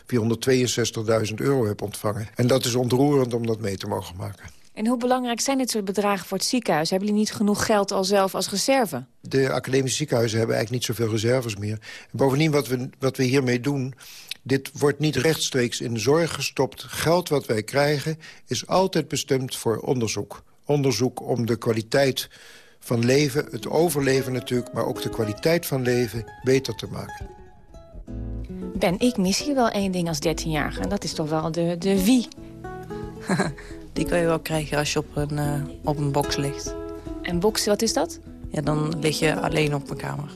462.000 euro heb ontvangen. En dat is ontroerend om dat mee te mogen maken. En hoe belangrijk zijn dit soort bedragen voor het ziekenhuis? Hebben jullie niet genoeg geld al zelf als reserve? De academische ziekenhuizen hebben eigenlijk niet zoveel reserves meer. bovendien, wat we, wat we hiermee doen... dit wordt niet rechtstreeks in de zorg gestopt. Geld wat wij krijgen is altijd bestemd voor onderzoek. Onderzoek om de kwaliteit van leven, het overleven natuurlijk... maar ook de kwaliteit van leven beter te maken. Ben, ik mis hier wel één ding als 13-jarige. En dat is toch wel de, de wie. [LAUGHS] Die kan je wel krijgen als je op een, uh, op een box ligt. En boksen, wat is dat? Ja, dan lig je alleen op mijn kamer.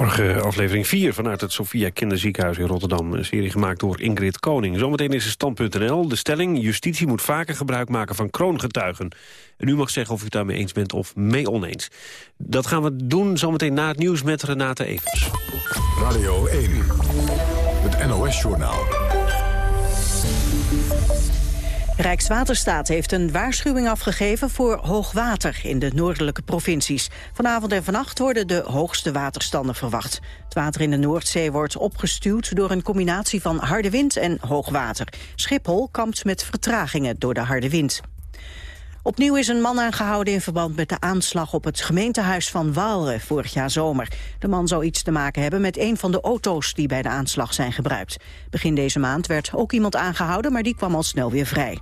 Morgen aflevering 4 vanuit het Sophia Kinderziekenhuis in Rotterdam. Een serie gemaakt door Ingrid Koning. Zometeen is het stand.nl. De stelling, justitie moet vaker gebruik maken van kroongetuigen. En u mag zeggen of u het daarmee eens bent of mee oneens. Dat gaan we doen zometeen na het nieuws met Renate Evers. Radio 1, het NOS-journaal. Rijkswaterstaat heeft een waarschuwing afgegeven voor hoogwater in de noordelijke provincies. Vanavond en vannacht worden de hoogste waterstanden verwacht. Het water in de Noordzee wordt opgestuwd door een combinatie van harde wind en hoogwater. Schiphol kampt met vertragingen door de harde wind. Opnieuw is een man aangehouden in verband met de aanslag op het gemeentehuis van Waalre vorig jaar zomer. De man zou iets te maken hebben met een van de auto's die bij de aanslag zijn gebruikt. Begin deze maand werd ook iemand aangehouden, maar die kwam al snel weer vrij.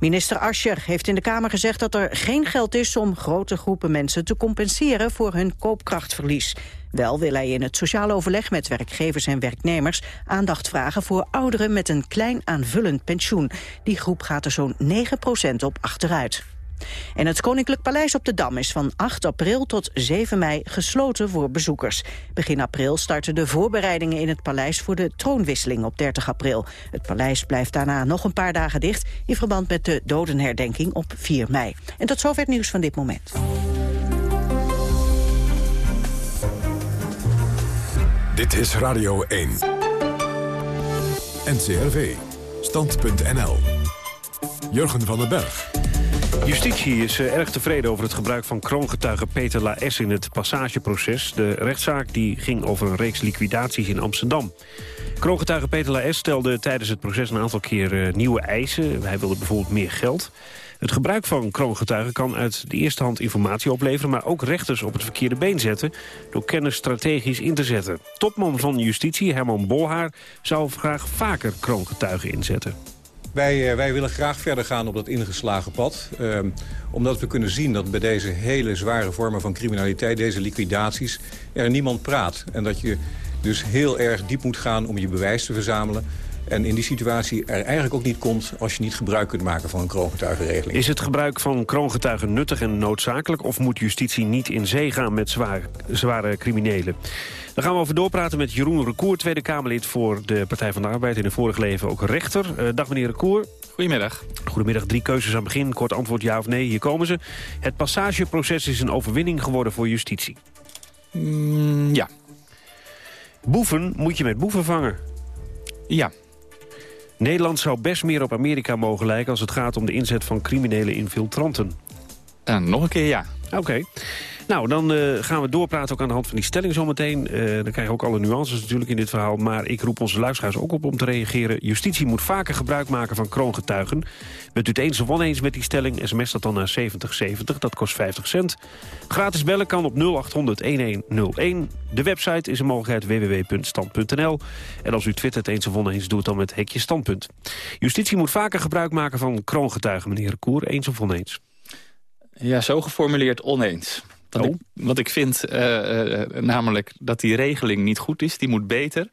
Minister Ascher heeft in de Kamer gezegd dat er geen geld is om grote groepen mensen te compenseren voor hun koopkrachtverlies. Wel wil hij in het sociaal overleg met werkgevers en werknemers aandacht vragen voor ouderen met een klein aanvullend pensioen. Die groep gaat er zo'n 9% op achteruit. En het Koninklijk Paleis op de Dam is van 8 april tot 7 mei gesloten voor bezoekers. Begin april starten de voorbereidingen in het paleis voor de troonwisseling op 30 april. Het paleis blijft daarna nog een paar dagen dicht in verband met de dodenherdenking op 4 mei. En tot zover het nieuws van dit moment. Dit is Radio 1. NCRV. Stand.nl. Jurgen van den Berg. Justitie is eh, erg tevreden over het gebruik van kroongetuige Peter Laes in het passageproces. De rechtszaak die ging over een reeks liquidaties in Amsterdam. Kroongetuige Peter Laes stelde tijdens het proces een aantal keer eh, nieuwe eisen. Hij wilde bijvoorbeeld meer geld. Het gebruik van kroongetuigen kan uit de eerste hand informatie opleveren... maar ook rechters op het verkeerde been zetten... door kennis strategisch in te zetten. Topman van Justitie, Herman Bolhaar, zou graag vaker kroongetuigen inzetten. Wij, eh, wij willen graag verder gaan op dat ingeslagen pad. Uh, omdat we kunnen zien dat bij deze hele zware vormen van criminaliteit... deze liquidaties, er niemand praat. En dat je dus heel erg diep moet gaan om je bewijs te verzamelen... En in die situatie er eigenlijk ook niet komt... als je niet gebruik kunt maken van een kroongetuigenregeling. Is het gebruik van kroongetuigen nuttig en noodzakelijk... of moet justitie niet in zee gaan met zwaar, zware criminelen? Daar gaan we over doorpraten met Jeroen Recour, Tweede Kamerlid voor de Partij van de Arbeid. In een vorig leven ook rechter. Uh, dag meneer Recour. Goedemiddag. Goedemiddag. Drie keuzes aan het begin. Kort antwoord ja of nee. Hier komen ze. Het passageproces is een overwinning geworden voor justitie. Mm, ja. Boeven moet je met boeven vangen. Ja. Nederland zou best meer op Amerika mogen lijken... als het gaat om de inzet van criminele infiltranten. Uh, nog een keer ja. Oké. Nou, dan uh, gaan we doorpraten ook aan de hand van die stelling zometeen. Uh, dan krijgen we ook alle nuances natuurlijk in dit verhaal. Maar ik roep onze luisteraars ook op om te reageren. Justitie moet vaker gebruik maken van kroongetuigen. Bent u het eens of oneens met die stelling? SMS dat dan naar 7070, dat kost 50 cent. Gratis bellen kan op 0800-1101. De website is een mogelijkheid www.stand.nl. En als u twittert eens of oneens, doe het dan met hekje standpunt. Justitie moet vaker gebruik maken van kroongetuigen, meneer Koer. Eens of oneens? Ja, zo geformuleerd oneens. Wat, oh. ik, wat ik vind uh, uh, namelijk dat die regeling niet goed is. Die moet beter.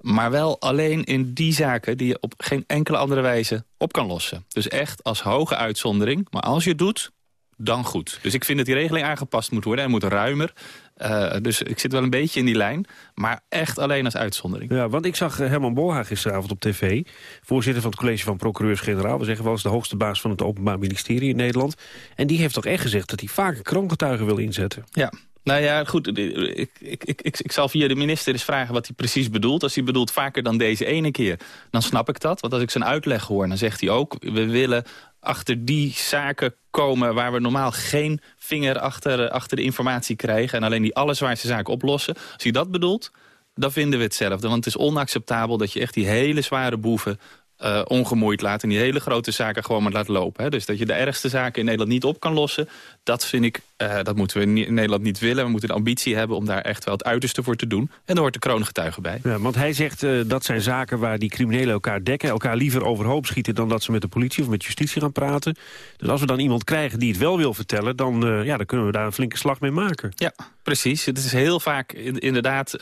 Maar wel alleen in die zaken die je op geen enkele andere wijze op kan lossen. Dus echt als hoge uitzondering. Maar als je het doet, dan goed. Dus ik vind dat die regeling aangepast moet worden en moet ruimer. Uh, dus ik zit wel een beetje in die lijn. Maar echt alleen als uitzondering. Ja, want ik zag Herman Bolhaag gisteravond op tv. Voorzitter van het college van procureurs-generaal. We zeggen wel eens de hoogste baas van het Openbaar Ministerie in Nederland. En die heeft toch echt gezegd dat hij vaker kroongetuigen wil inzetten. Ja, nou ja, goed, ik, ik, ik, ik, zal via de minister eens vragen wat hij precies bedoelt. Als hij bedoelt vaker dan deze ene keer, dan snap ik dat. Want als ik zijn uitleg hoor, dan zegt hij ook... we willen achter die zaken komen waar we normaal geen vinger achter, achter de informatie krijgen... en alleen die allerzwaarste zaken oplossen. Als hij dat bedoelt, dan vinden we hetzelfde. Want het is onacceptabel dat je echt die hele zware boeven uh, ongemoeid laat... en die hele grote zaken gewoon maar laat lopen. Hè. Dus dat je de ergste zaken in Nederland niet op kan lossen... dat vind ik, uh, dat moeten we in Nederland niet willen. We moeten de ambitie hebben om daar echt wel het uiterste voor te doen. En daar hoort de kroongetuige bij. Ja, want hij zegt uh, dat zijn zaken waar die criminelen elkaar dekken... elkaar liever overhoop schieten dan dat ze met de politie of met justitie gaan praten. Dus als we dan iemand krijgen die het wel wil vertellen... dan, ja, dan kunnen we daar een flinke slag mee maken. Ja, precies. Het is heel vaak inderdaad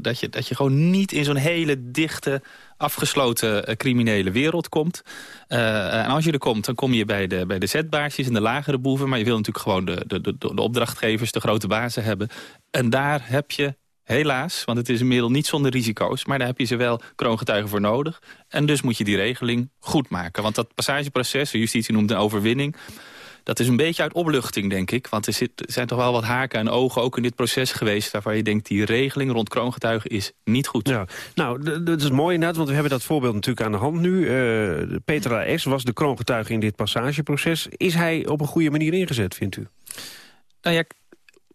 dat, je, dat je gewoon niet in zo'n hele dichte afgesloten eh, criminele wereld komt. en als je er komt, dan kom je bij de, bij de zetbaarsjes en de lagere boeven. Maar je wil natuurlijk gewoon de, de, de, de opdrachtgevers, de grote bazen hebben. En daar heb je Helaas, want het is een middel niet zonder risico's. Maar daar heb je ze wel kroongetuigen voor nodig. En dus moet je die regeling goed maken. Want dat passageproces, de justitie noemt een overwinning... dat is een beetje uit opluchting, denk ik. Want er, zit, zijn toch wel wat haken en ogen ook in dit proces geweest... waarvan je denkt, die regeling rond kroongetuigen is niet goed. Ja. Nou, dat is mooi inderdaad, want we hebben dat voorbeeld natuurlijk aan de hand nu. Uh, Petra S. was de kroongetuige in dit passageproces. Is hij op een goede manier ingezet, vindt u? Nou ja,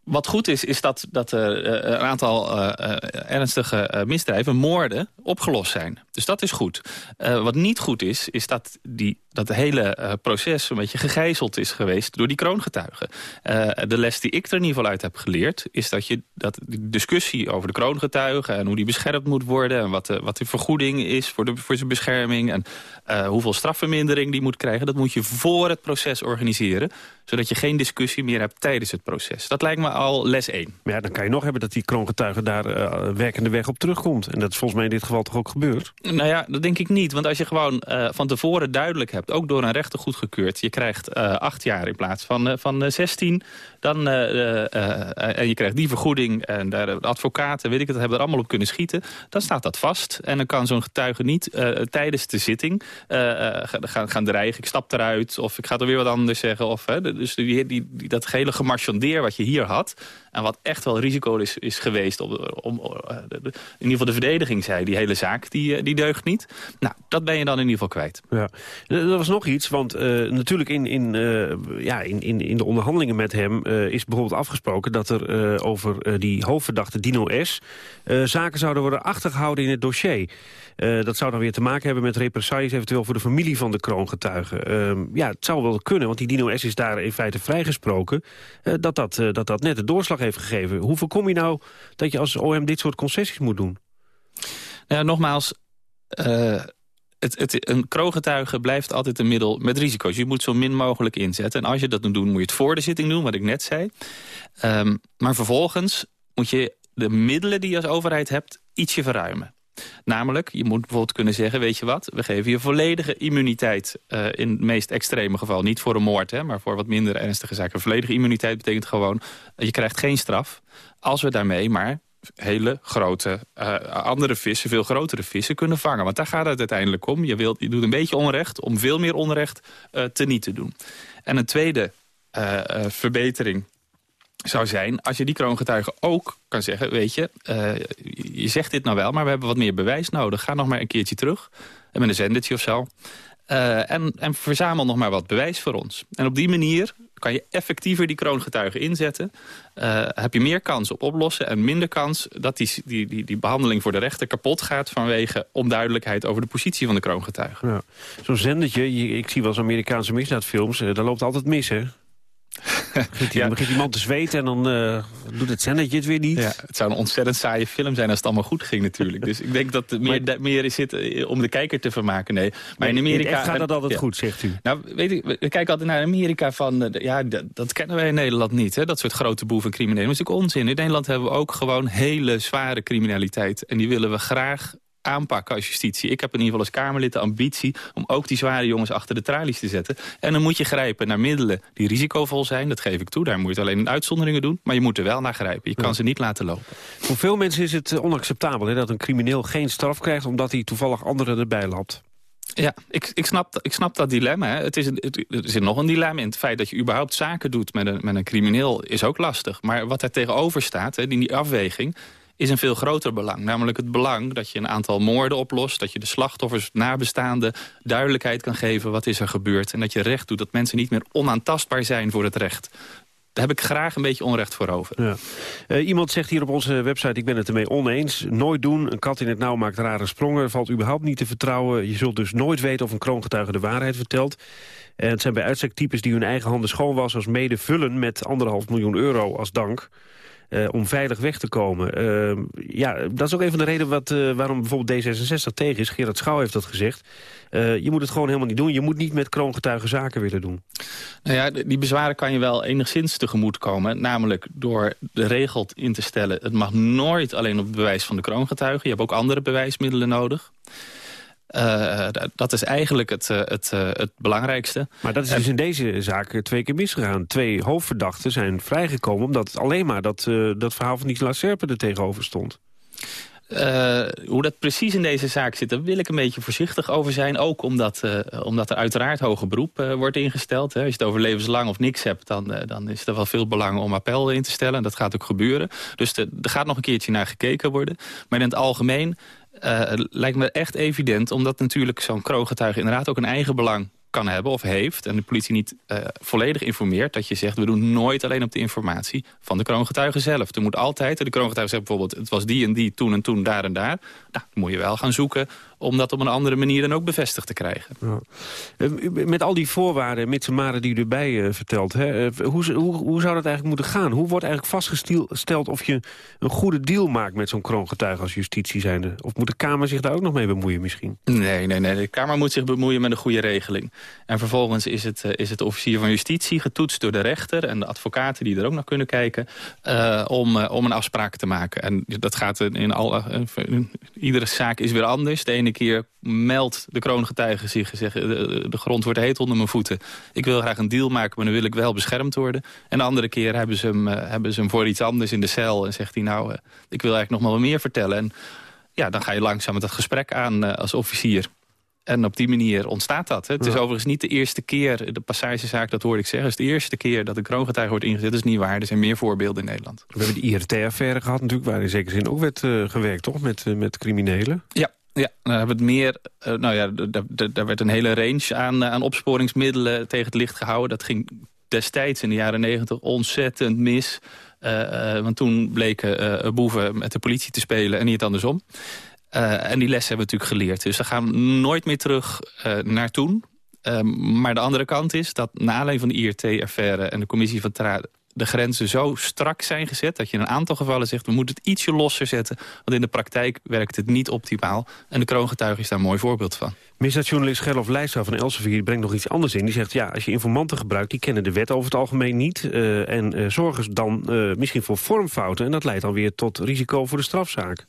wat goed is, is dat, dat er uh, een aantal uh, ernstige misdrijven, moorden, opgelost zijn. Dus dat is goed. wat niet goed is, is dat die dat het hele uh, proces een beetje gegijzeld is geweest door die kroongetuigen. Uh, de les die ik er in ieder geval uit heb geleerd... is dat, je, dat de discussie over de kroongetuigen... en hoe die beschermd moet worden... en wat de, wat de vergoeding is voor, de, voor zijn bescherming... en uh, hoeveel strafvermindering die moet krijgen... dat moet je voor het proces organiseren... zodat je geen discussie meer hebt tijdens het proces. Dat lijkt me al les 1. Maar ja, dan kan je nog hebben dat die kroongetuige daar werkende weg op terugkomt. En dat is volgens mij in dit geval toch ook gebeurd? Nou ja, dat denk ik niet. Want als je gewoon van tevoren duidelijk hebt ook door een rechter goedgekeurd. Je krijgt uh, acht jaar in plaats van, uh, van 16. Dan, en je krijgt die vergoeding en de advocaten, weet ik het, hebben er allemaal op kunnen schieten. Dan staat dat vast. En dan kan zo'n getuige niet tijdens de zitting gaan, gaan dreigen. Ik stap eruit of ik ga er weer wat anders zeggen. Of, dus die, die, dat gehele gemarchandeer wat je hier had... En wat echt wel risico is, is geweest, om, om, in ieder geval de verdediging zei, die hele zaak, die, die deugt niet. Nou, dat ben je dan in ieder geval kwijt. Ja. Er was nog iets, want uh, natuurlijk in, in, ja, in, in, in de onderhandelingen met hem is bijvoorbeeld afgesproken dat er over die hoofdverdachte Dino S. zaken zouden worden achtergehouden in het dossier. dat zou dan weer te maken hebben met represailles eventueel voor de familie van de kroongetuigen. Ehm, ja, het zou wel kunnen, want die Dino S. is daar in feite vrijgesproken, dat, dat, dat dat net de doorslag heeft gegeven. Hoe voorkom je nou dat je als OM dit soort concessies moet doen? Nou nogmaals, uh, het, het, een kroongetuige blijft altijd een middel met risico's. Je moet zo min mogelijk inzetten. En als je dat moet doen, moet je het voor de zitting doen, wat ik net zei. Um, maar vervolgens moet je de middelen die je als overheid hebt ietsje verruimen. Namelijk, je moet bijvoorbeeld kunnen zeggen, weet je wat... we geven je volledige immuniteit uh, in het meest extreme geval. Niet voor een moord, hè, maar voor wat minder ernstige zaken. Volledige immuniteit betekent gewoon, je krijgt geen straf... als we daarmee maar hele grote, uh, andere vissen, veel grotere vissen kunnen vangen. Want daar gaat het uiteindelijk om. Je, wilt, je doet een beetje onrecht om veel meer onrecht uh, te niet te doen. En een tweede verbetering zou zijn als je die kroongetuigen ook kan zeggen... weet je, uh, je zegt dit nou wel, maar we hebben wat meer bewijs nodig. Ga nog maar een keertje terug, met een zendertje of zo. Uh, en, en verzamel nog maar wat bewijs voor ons. En op die manier kan je effectiever die kroongetuigen inzetten. Heb je meer kans op oplossen en minder kans... dat die, die, die, die behandeling voor de rechter kapot gaat... vanwege onduidelijkheid over de positie van de kroongetuigen. Ja. Zo'n zendertje, ik zie wel eens Amerikaanse misdaadfilms... daar loopt altijd mis, hè? Begint, ja. begint iemand te zweten en dan uh, doet het zennetje het weer niet. Ja, het zou een ontzettend saaie film zijn als het allemaal goed ging natuurlijk. dus ik denk dat het meer, maar, meer is zit eh, om de kijker te vermaken. Nee. Maar in Amerika... gaat dat altijd goed, zegt u? Nou, weet ik, we kijken altijd naar Amerika van... Uh, ja, dat, dat, kennen wij in Nederland niet, hè, dat soort grote boeven criminelen. Dat is natuurlijk onzin. In Nederland hebben we ook gewoon hele zware criminaliteit. En die willen we graag aanpakken als justitie. Ik heb in ieder geval als Kamerlid de ambitie... om ook die zware jongens achter de tralies te zetten. En dan moet je grijpen naar middelen die risicovol zijn. Dat geef ik toe. Daar moet je alleen uitzonderingen doen. Maar je moet er wel naar grijpen. Je kan ze niet laten lopen. Voor veel mensen is het onacceptabel hè, dat een crimineel geen straf krijgt... omdat hij toevallig anderen erbij lapt. Ja, ik, ik, snap, ik snap dat dilemma. Hè. Het is een, het, er zit nog een dilemma in. Het feit dat je überhaupt zaken doet met een, met een crimineel is ook lastig. Maar wat er tegenover staat, hè, die afweging is een veel groter belang. Namelijk het belang dat je een aantal moorden oplost... dat je de slachtoffers, nabestaanden duidelijkheid kan geven... wat is er gebeurd en dat je recht doet... dat mensen niet meer onaantastbaar zijn voor het recht. Daar heb ik graag een beetje onrecht voor over. Ja. Uh, iemand zegt hier op onze website, ik ben het ermee oneens. Nooit doen, een kat in het nauw maakt rare sprongen. Valt überhaupt niet te vertrouwen. Je zult dus nooit weten of een kroongetuige de waarheid vertelt. En het zijn bij uitstek types die hun eigen handen schoon was... als mede vullen met anderhalf miljoen euro als dank. Uh, om veilig weg te komen. Uh, ja, dat is ook een van de redenen wat, uh, waarom bijvoorbeeld D66 tegen is. Gerard Schouw heeft dat gezegd. je moet het gewoon helemaal niet doen. Je moet niet met kroongetuigen zaken willen doen. Nou ja, die bezwaren kan je wel enigszins tegemoet komen. Namelijk door de regel in te stellen... het mag nooit alleen op het bewijs van de kroongetuigen. Je hebt ook andere bewijsmiddelen nodig. Uh, dat is eigenlijk het, het, het belangrijkste. Maar dat is dus in deze zaak twee keer misgegaan. Twee hoofdverdachten zijn vrijgekomen... omdat alleen maar dat, dat verhaal van Isla Serpen er tegenover stond. Uh, hoe dat precies in deze zaak zit, daar wil ik een beetje voorzichtig over zijn. Ook omdat, uh, omdat er uiteraard hoger beroep uh, wordt ingesteld. Hè. Als je het over levenslang of niks hebt, dan, dan is er wel veel belang om appel in te stellen. En dat gaat ook gebeuren. Dus er gaat nog een keertje naar gekeken worden. Maar in het algemeen lijkt me echt evident... omdat natuurlijk zo'n kroongetuige inderdaad ook een eigen belang kan hebben of heeft... en de politie niet uh, volledig informeert... dat je zegt, we doen nooit alleen op de informatie van de kroongetuige zelf. Er moet altijd, de kroongetuige zegt bijvoorbeeld... het was die en die, toen en toen, daar en daar. Nou, dan moet je wel gaan zoeken om dat op een andere manier dan ook bevestigd te krijgen. Ja. Eh, met al die voorwaarden, mits maren die u erbij uh, vertelt... Hè, hoe, hoe, hoe zou dat eigenlijk moeten gaan? Hoe wordt eigenlijk vastgesteld of je een goede deal maakt... met zo'n kroongetuige als justitie zijnde? Of moet de Kamer zich daar ook nog mee bemoeien misschien? Nee, nee, nee. De Kamer moet zich bemoeien met een goede regeling. En vervolgens is het, is het officier van justitie getoetst door de rechter... en de advocaten die er ook nog kunnen kijken... Uh, om, om een afspraak te maken. En dat gaat in, alle, in, iedere zaak is weer anders. De ene keer meldt de kroongetuige zich... Zeg, de, de, grond wordt heet onder mijn voeten. Ik wil graag een deal maken, maar dan wil ik wel beschermd worden. En de andere keer hebben ze hem, uh, hebben ze hem voor iets anders in de cel... en zegt hij nou, ik wil eigenlijk nog maar wat meer vertellen. En ja, dan ga je langzaam met dat gesprek aan als officier. En op die manier ontstaat dat. Het is overigens niet de eerste keer, de passagezaak, dat hoorde ik zeggen... het is de eerste keer dat een kroongetuige wordt ingezet. Dat is niet waar, er zijn meer voorbeelden in Nederland. We hebben de IRT-affaire gehad natuurlijk... waar in zekere zin ook werd uh, gewerkt, toch, met, uh, met criminelen? Ja, ja, dan hebben we het meer. Uh, nou ja, daar werd een hele range aan, aan opsporingsmiddelen tegen het licht gehouden. Dat ging destijds in de jaren negentig ontzettend mis. Uh, want toen bleken boeven met de politie te spelen en niet andersom. En die les hebben we natuurlijk geleerd. Dus we gaan nooit meer terug naar toen. Uh, maar de andere kant is dat na aanleiding van de IRT-affaire... en de commissie van de grenzen zo strak zijn gezet... dat je in een aantal gevallen zegt, we moeten het ietsje losser zetten. Want in de praktijk werkt het niet optimaal. En de kroongetuige is daar een mooi voorbeeld van. Misdaadjournalist Gerlof Leijstra van Elsevier brengt nog iets anders in. Die zegt, ja, als je informanten gebruikt, die kennen de wet over het algemeen niet... Uh, en uh, zorgen dan uh, misschien voor vormfouten. En dat leidt dan weer tot risico voor de strafzaak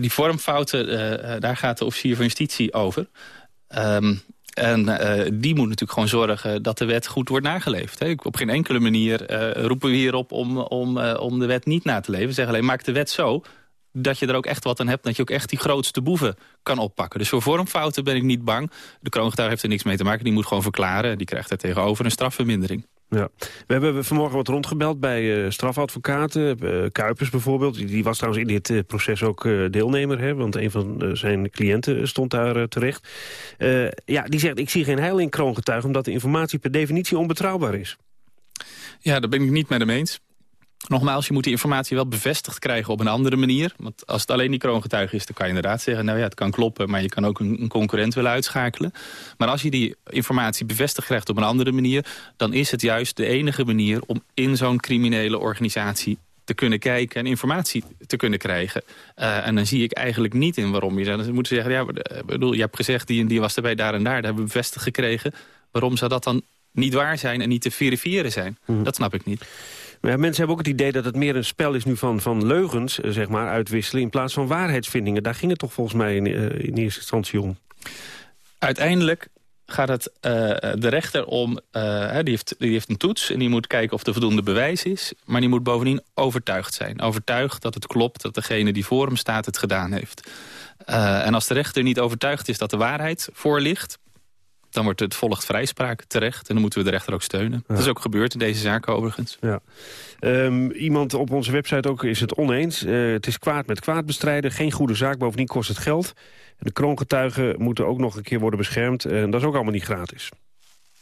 die vormfouten, uh, daar gaat de officier van justitie over. Um, en uh, die moet natuurlijk gewoon zorgen dat de wet goed wordt nageleefd. Hè. Op geen enkele manier uh, roepen we hierop om, om, om de wet niet na te leven. We zeggen alleen, maak de wet zo dat je er ook echt wat aan hebt... dat je ook echt die grootste boeven kan oppakken. Dus voor vormfouten ben ik niet bang. De kroongetuige heeft er niks mee te maken. Die moet gewoon verklaren. Die krijgt er tegenover een strafvermindering. Ja. We hebben vanmorgen wat rondgebeld bij uh, strafadvocaten. Uh, Kuipers bijvoorbeeld. Die, die, was trouwens in dit uh, proces ook deelnemer. Hè, want een van zijn cliënten stond daar terecht. ja, die zegt, ik zie geen heil in kroongetuigen... omdat de informatie per definitie onbetrouwbaar is. Ja, daar ben ik niet met hem eens. Nogmaals, je moet die informatie wel bevestigd krijgen op een andere manier. Want als het alleen die kroongetuige is, dan kan je inderdaad zeggen... nou ja, het kan kloppen, maar je kan ook een, een concurrent willen uitschakelen. Maar als je die informatie bevestigd krijgt op een andere manier... dan is het juist de enige manier om in zo'n criminele organisatie te kunnen kijken en informatie te kunnen krijgen. Uh, en dan zie ik eigenlijk niet in waarom je dan moet zeggen... ja, bedoel, je hebt gezegd, die en die was erbij daar en daar. Dat hebben we bevestigd gekregen. Waarom zou dat dan niet waar zijn en niet te verifiëren zijn? Mm. Dat snap ik niet. Mensen hebben ook het idee dat het meer een spel is nu van, van leugens, eh, zeg maar, uitwisselen... in plaats van waarheidsvindingen. Daar ging het toch volgens mij in, uh, in eerste instantie om. Uiteindelijk gaat het uh, de rechter om... Uh, die, heeft, die heeft een toets en die moet kijken of er voldoende bewijs is. Maar die moet bovendien overtuigd zijn. Overtuigd dat het klopt dat degene die voor hem staat het gedaan heeft. En als de rechter niet overtuigd is dat de waarheid voor ligt dan wordt het volgt vrijspraak terecht. En dan moeten we de rechter ook steunen. Dat is ook gebeurd in deze zaak overigens. Ja. Um, iemand op onze website ook is het oneens. Uh, het is kwaad met kwaad bestrijden. Geen goede zaak, bovendien kost het geld. De kroongetuigen moeten ook nog een keer worden beschermd. En dat is ook allemaal niet gratis.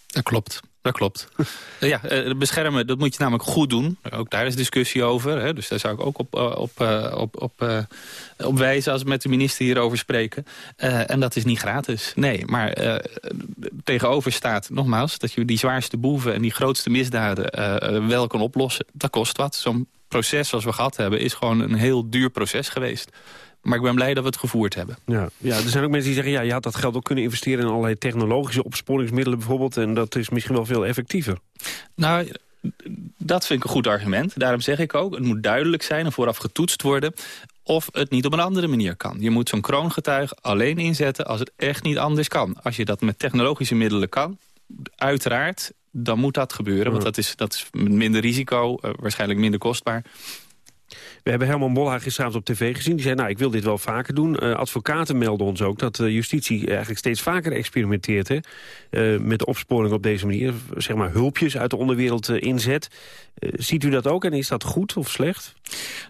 Dat klopt. Dat klopt. [LAUGHS] ja, eh, beschermen, dat moet je namelijk goed doen. Ook daar is discussie over. Hè. Dus daar zou ik ook op, eh, op, eh, op, op, wijzen als we met de minister hierover spreken. En dat is niet gratis. Nee, maar tegenover staat nogmaals... dat je die zwaarste boeven en die grootste misdaden wel kan oplossen. Dat kost wat. Zo'n proces zoals we gehad hebben... is gewoon een heel duur proces geweest. Maar ik ben blij dat we het gevoerd hebben. Ja, ja, er zijn ook mensen die zeggen... ja, je had dat geld ook kunnen investeren in allerlei technologische opsporingsmiddelen bijvoorbeeld... en dat is misschien wel veel effectiever. Nou, dat vind ik een goed argument. Daarom zeg ik ook, het moet duidelijk zijn en vooraf getoetst worden of het niet op een andere manier kan. Je moet zo'n kroongetuige alleen inzetten als het echt niet anders kan. Als je dat met technologische middelen kan, uiteraard, dan moet dat gebeuren. Want dat is, dat is minder risico, uh, waarschijnlijk minder kostbaar. We hebben Herman Bolla gisteravond op tv gezien. Die zei, nou, ik wil dit wel vaker doen. Uh, advocaten melden ons ook dat uh, justitie eigenlijk steeds vaker experimenteert... Hè, uh, met opsporing op deze manier. Zeg maar hulpjes uit de onderwereld inzet. ziet u dat ook en is dat goed of slecht?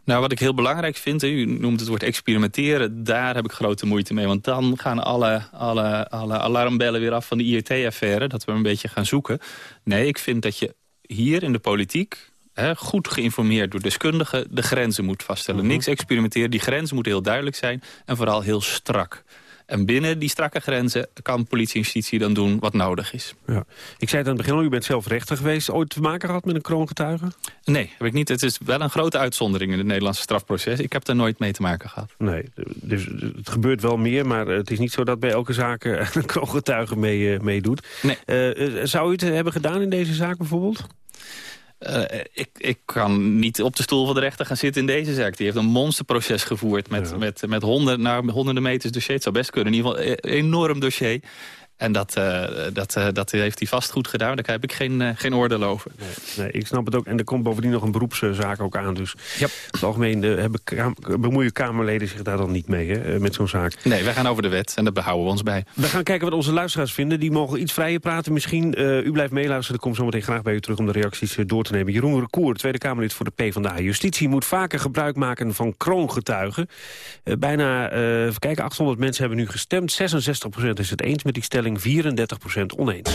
Nou, wat ik heel belangrijk vind, u noemt het woord experimenteren... daar heb ik grote moeite mee. Want dan gaan alle, alle, alle alarmbellen weer af van de IRT-affaire... dat we een beetje gaan zoeken. Nee, ik vind dat je hier in de politiek goed geïnformeerd door deskundigen de grenzen moet vaststellen. Mhm. Niks experimenteren, die grenzen moeten heel duidelijk zijn en vooral heel strak. En binnen die strakke grenzen kan politie en justitie dan doen wat nodig is. Ja. Ik zei het aan het begin al, u bent zelf rechter geweest. Ooit te maken gehad met een kroongetuige? Nee, heb ik niet. Het is wel een grote uitzondering in het Nederlandse strafproces. Ik heb daar nooit mee te maken gehad. Nee, dus het gebeurt wel meer, maar het is niet zo dat bij elke zaak een kroongetuige mee, meedoet. Nee. Uh, zou u het hebben gedaan in deze zaak bijvoorbeeld? Uh, ik, ik kan niet op de stoel van de rechter gaan zitten in deze zaak. Die heeft een monsterproces gevoerd met, ja. met, met honderd, nou, honderden meters dossier. Het zou best kunnen. In ieder geval een enorm dossier. En dat, uh, dat, uh, dat heeft hij vast goed gedaan. Daar heb ik geen, uh, geen oordeel over. Nee, nee, ik snap het ook. En er komt bovendien nog een beroepszaak ook aan. Dus yep. het algemeen hebben kam bemoeien Kamerleden zich daar dan niet mee, hè, met zo'n zaak. Nee, wij gaan over de wet en daar behouden we ons bij. We gaan kijken wat onze luisteraars vinden. Die mogen iets vrijer praten misschien. u blijft meeluisteren. Ik kom zo meteen graag bij u terug om de reacties door te nemen. Jeroen Recour, Tweede Kamerlid voor de PvdA. Justitie moet vaker gebruik maken van kroongetuigen. bijna, even kijken, 800 mensen hebben nu gestemd. 66% is het eens met die stelling, 34% oneens.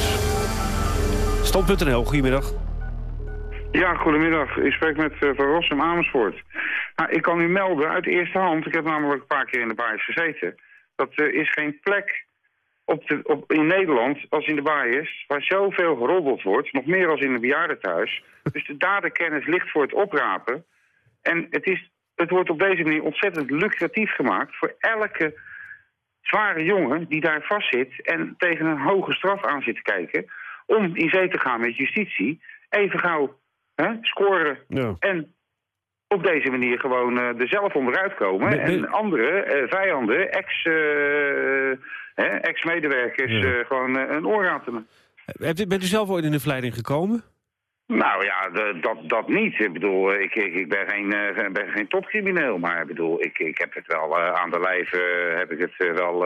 Stand.nl, goedemiddag. Ja, goedemiddag. Ik spreek met uh, Van Rossum Amersfoort. Nou, ik kan u melden uit eerste hand, ik heb namelijk een paar keer in de baai gezeten... dat er is geen plek op de, op, in Nederland, als in de baai is... waar zoveel geroddeld wordt, nog meer als in een bejaardentehuis. [LAUGHS] Dus de daderkennis ligt voor het oprapen. En het, is, het wordt op deze manier ontzettend lucratief gemaakt... voor elke zware jongen die daar vastzit en tegen een hoge straf aan zit te kijken... om in zee te gaan met justitie, even gauw hè, scoren ja. en op deze manier gewoon uh, er zelf onderuit komen. Nee, nee. En andere uh, vijanden, ex, uh, ex-medewerkers, Ja. gewoon een oor aan te Bent u zelf ooit in de verleiding gekomen? Nou ja, de- dat, dat niet. Ik bedoel, ik, ik, ik ben, geen, eh, ben geen topcrimineel, maar ik bedoel, ik, ik heb het wel eh, aan de lijf eh, heb ik het wel,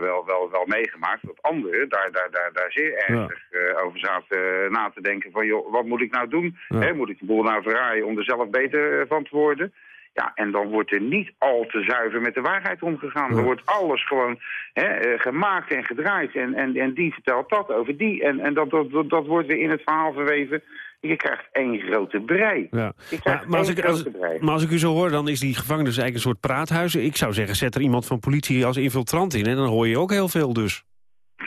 wel, wel, wel meegemaakt. Dat anderen daar, daar, daar, daar zeer ernstig eh, over zaten na te denken van, joh, wat moet ik nou doen? Ja. Moet ik de boel nou verraaien om er zelf beter van te worden? Ja, en dan wordt er niet al te zuiver met de waarheid omgegaan. Er wordt alles gewoon hè, gemaakt en gedraaid. En, en, en die vertelt dat over die. En, en dat, dat, dat, dat wordt weer in het verhaal verweven. Je krijgt één grote brei. Ja. Maar, maar, als ik, als, maar als ik u zo hoor, dan is die gevangenis eigenlijk een soort praathuis. Ik zou zeggen, zet er iemand van politie als infiltrant in. En dan hoor je ook heel veel dus.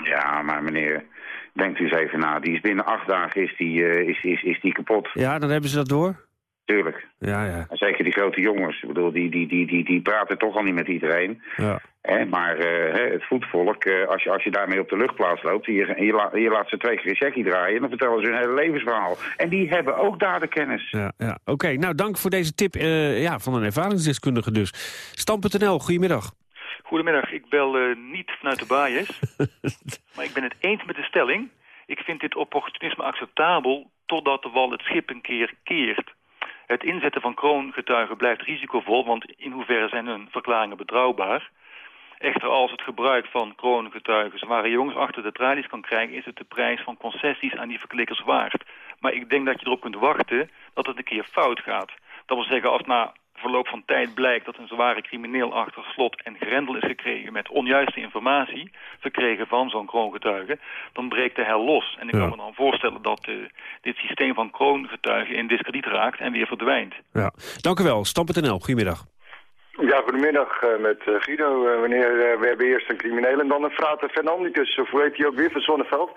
Ja, maar meneer, denkt u eens even na. Die is binnen acht dagen is die, eh, is, is, is die kapot. Ja, dan hebben ze dat door? Tuurlijk. Ja, ja. En zeker die grote jongens. Ik bedoel, die, die, die, die, die praten toch al niet met iedereen. ja. Hè, maar eh, hè, het voetvolk, eh, als, je, als je daarmee op de luchtplaats loopt... en je, je, la- je laat ze twee keer een checkie draaien... dan vertellen ze hun hele levensverhaal. En die hebben ook daderkennis. Ja, ja. Oké, nou dank voor deze tip eh, ja, van een ervaringsdeskundige dus. Stam.nl, goedemiddag. Goedemiddag, ik bel eh, niet vanuit de bias, [LAUGHS] maar ik ben het eens met de stelling. Ik vind dit opportunisme acceptabel totdat de wal het schip een keer keert. Het inzetten van kroongetuigen blijft risicovol, want in hoeverre zijn hun verklaringen betrouwbaar? Echter, als het gebruik van kroongetuigen zware jongens achter de tralies kan krijgen... is het de prijs van concessies aan die verklikkers waard. Maar ik denk dat je erop kunt wachten dat het een keer fout gaat. Dat wil zeggen, als na verloop van tijd blijkt dat een zware crimineel achter slot en grendel is gekregen... met onjuiste informatie verkregen van zo'n kroongetuige... dan breekt de hel los. En ik Ja. kan me dan voorstellen dat eh, dit systeem van kroongetuigen in diskrediet raakt en weer verdwijnt. Ja. Dank u wel, Stam.nl, goedemiddag. Ja, goedemiddag eh, met eh, Guido. Eh, wanneer, we hebben eerst een crimineel en dan een frater Fernandicus, of hoe heet hij ook weer, van Zonneveld.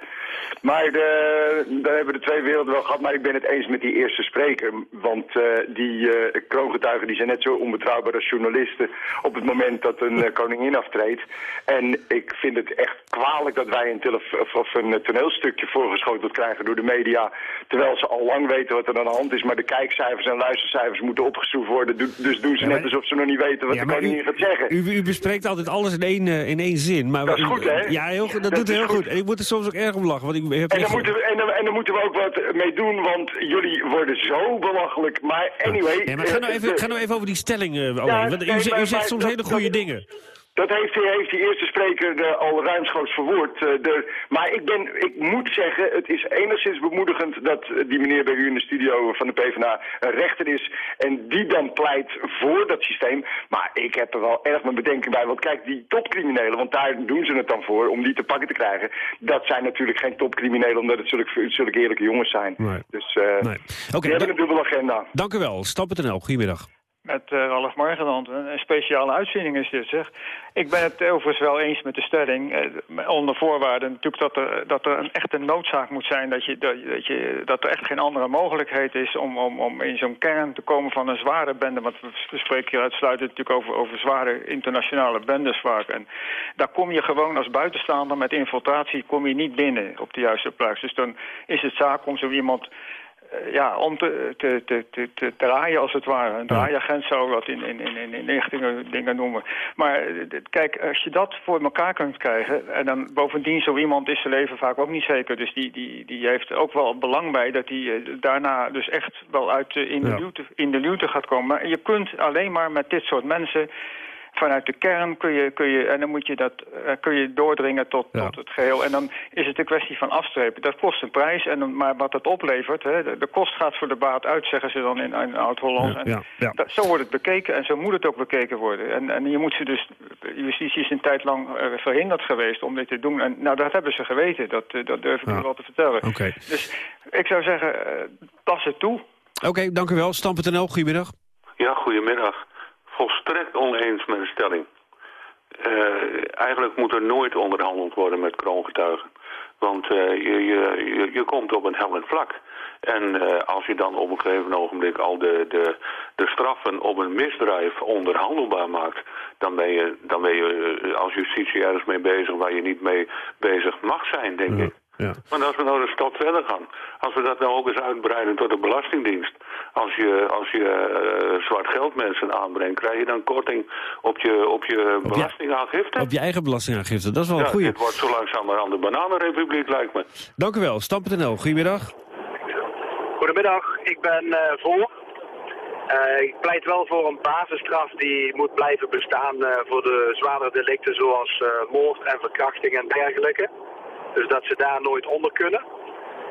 Maar eh, dan hebben we de twee werelden wel gehad, maar ik ben het eens met die eerste spreker. Want die kroongetuigen die zijn net zo onbetrouwbaar als journalisten op het moment dat een koningin aftreedt. En ik vind het echt kwalijk dat wij een, of, of een toneelstukje voorgeschoteld krijgen door de media. Terwijl ze al lang weten wat er aan de hand is, maar de kijkcijfers en luistercijfers moeten opgeschroefd worden. Dus doen ze net alsof ze nog niet weten weten wat Ja, de koningin gaat zeggen. U, u bespreekt altijd alles in één, eh, in één zin. Maar Dat is goed, hè? Ja, heel dat, Dat doet u heel goed. goed. En ik moet er soms ook erg om lachen. Want ik heb En daar, moeten we, en, dan, en daar moeten we ook wat mee doen, want jullie worden zo belachelijk. Maar anyway... Nee, maar ga nou eh, even, de- ga nou even over die stelling eh. Ja, want u, nee, zegt- u maar- zegt maar soms dat- hele goede dat- dingen. Dat heeft, heeft die eerste spreker eh, al ruimschoots verwoord. eh, de, maar ik, ben, ik moet zeggen, het is enigszins bemoedigend dat eh, die meneer bij u in de studio van de PvdA een rechter is. En die dan pleit voor dat systeem. Maar ik heb er wel erg mijn bedenking bij. Want kijk, die topcriminelen, want daar doen ze het dan voor om die te pakken te krijgen. Dat zijn natuurlijk geen topcriminelen omdat het zulke, zulke eerlijke jongens zijn. Nee. Dus eh Nee. die Oké, hebben een dubbele agenda. dank u wel. Stam.nl, goedemiddag. Met eh, Ralf. Een een speciale uitzending is dit, zeg. Ik ben het overigens wel eens met de stelling. eh, onder voorwaarde natuurlijk dat er, dat er een noodzaak moet zijn... dat, je, dat, je, dat er echt geen andere mogelijkheid is om, om, om in zo'n kern te komen van een zware bende. Want we spreken hier uitsluitend natuurlijk over, over zware internationale bendes vaak. En daar kom je gewoon als buitenstaander met infiltratie kom je niet binnen op de juiste plaats. Dus dan is het zaak om zo iemand ja, om te, te, te, te, draaien als het ware. Een draaiagent zou dat in, in, in, in inlichtingen dingen noemen. Maar eh, kijk, als je dat voor elkaar kunt krijgen... en dan bovendien zo iemand is zijn leven vaak ook niet zeker... dus die, die, die heeft ook wel belang bij dat hij eh, daarna dus echt wel uit eh, in, de luwte, in de luwte gaat komen. Maar je kunt alleen maar met dit soort mensen... Vanuit de kern kun je, kun je, en dan moet je dat, eh, kun je doordringen tot, Ja. tot het geheel. En dan is het een kwestie van afstrepen. Dat kost een prijs, en dan, maar wat dat oplevert, hè, de, de kost gaat voor de baat uit, zeggen ze dan in, in Oud-Holland. Ja, En ja, ja. dat- zo wordt het bekeken en zo moet het ook bekeken worden. En, en je moet ze dus, justitie is een tijd lang eh, verhinderd geweest om dit te doen. En nou, dat hebben ze geweten, dat, eh, dat durf ik Ja. u wel te vertellen. Oké. Dus ik zou zeggen, pas het toe. Oké, dank u wel. Stam.nl, goedemiddag. Ja, goedemiddag. Volstrekt oneens met de stelling. Eh, eigenlijk moet er nooit onderhandeld worden met kroongetuigen. Want eh, je, je, je, je komt op een hellend vlak. En eh, als je dan op een gegeven ogenblik al de, de, de straffen op een misdrijf onderhandelbaar maakt... dan ben je, dan ben je als justitie ergens mee bezig waar je niet mee bezig mag zijn, denk ik. Ja. Maar als we nou een stap verder gaan, als we dat nou ook eens uitbreiden tot de Belastingdienst. Als je, als je eh, zwart geld mensen aanbrengt, krijg je dan korting op je, op je belastingaangifte? Op je eigen belastingaangifte, dat is wel een ja, goeie. dit wordt zo langzamerhand de bananenrepubliek, lijkt me. Dank u wel. Stam.nl, goedemiddag. Goedemiddag, ik ben eh, voor. Eh, ik pleit wel voor een basisstraf die moet blijven bestaan eh, voor de zwaardere delicten zoals eh, moord en verkrachting en dergelijke. Dus dat ze daar nooit onder kunnen.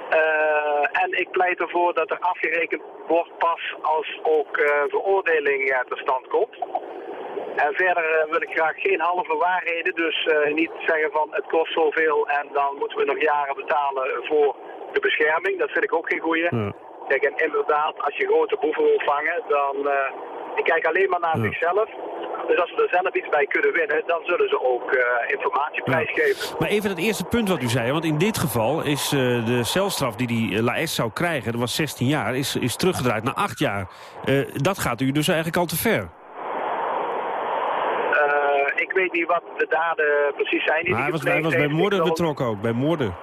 Eh, en ik pleit ervoor dat er afgerekend wordt pas als ook eh, veroordeling ter stand komt. En verder eh, wil ik graag geen halve waarheden, dus niet zeggen van het kost zoveel en dan moeten we nog jaren betalen voor de bescherming. Dat vind ik ook geen goeie. Kijk, en inderdaad, als je grote boeven wil vangen, dan uh, die kijken alleen maar naar zichzelf. Dus als we er zelf iets bij kunnen winnen, dan zullen ze ook uh, informatie prijsgeven. Maar even het eerste punt wat u zei, want in dit geval is uh, de celstraf die die Laes zou krijgen, dat was 16 jaar, is, is teruggedraaid naar 8 jaar. Uh, dat gaat u dus eigenlijk al te ver. Ik weet niet wat de daden precies zijn. Die maar hij was, hij was bij moorden betrokken ook, bij moorden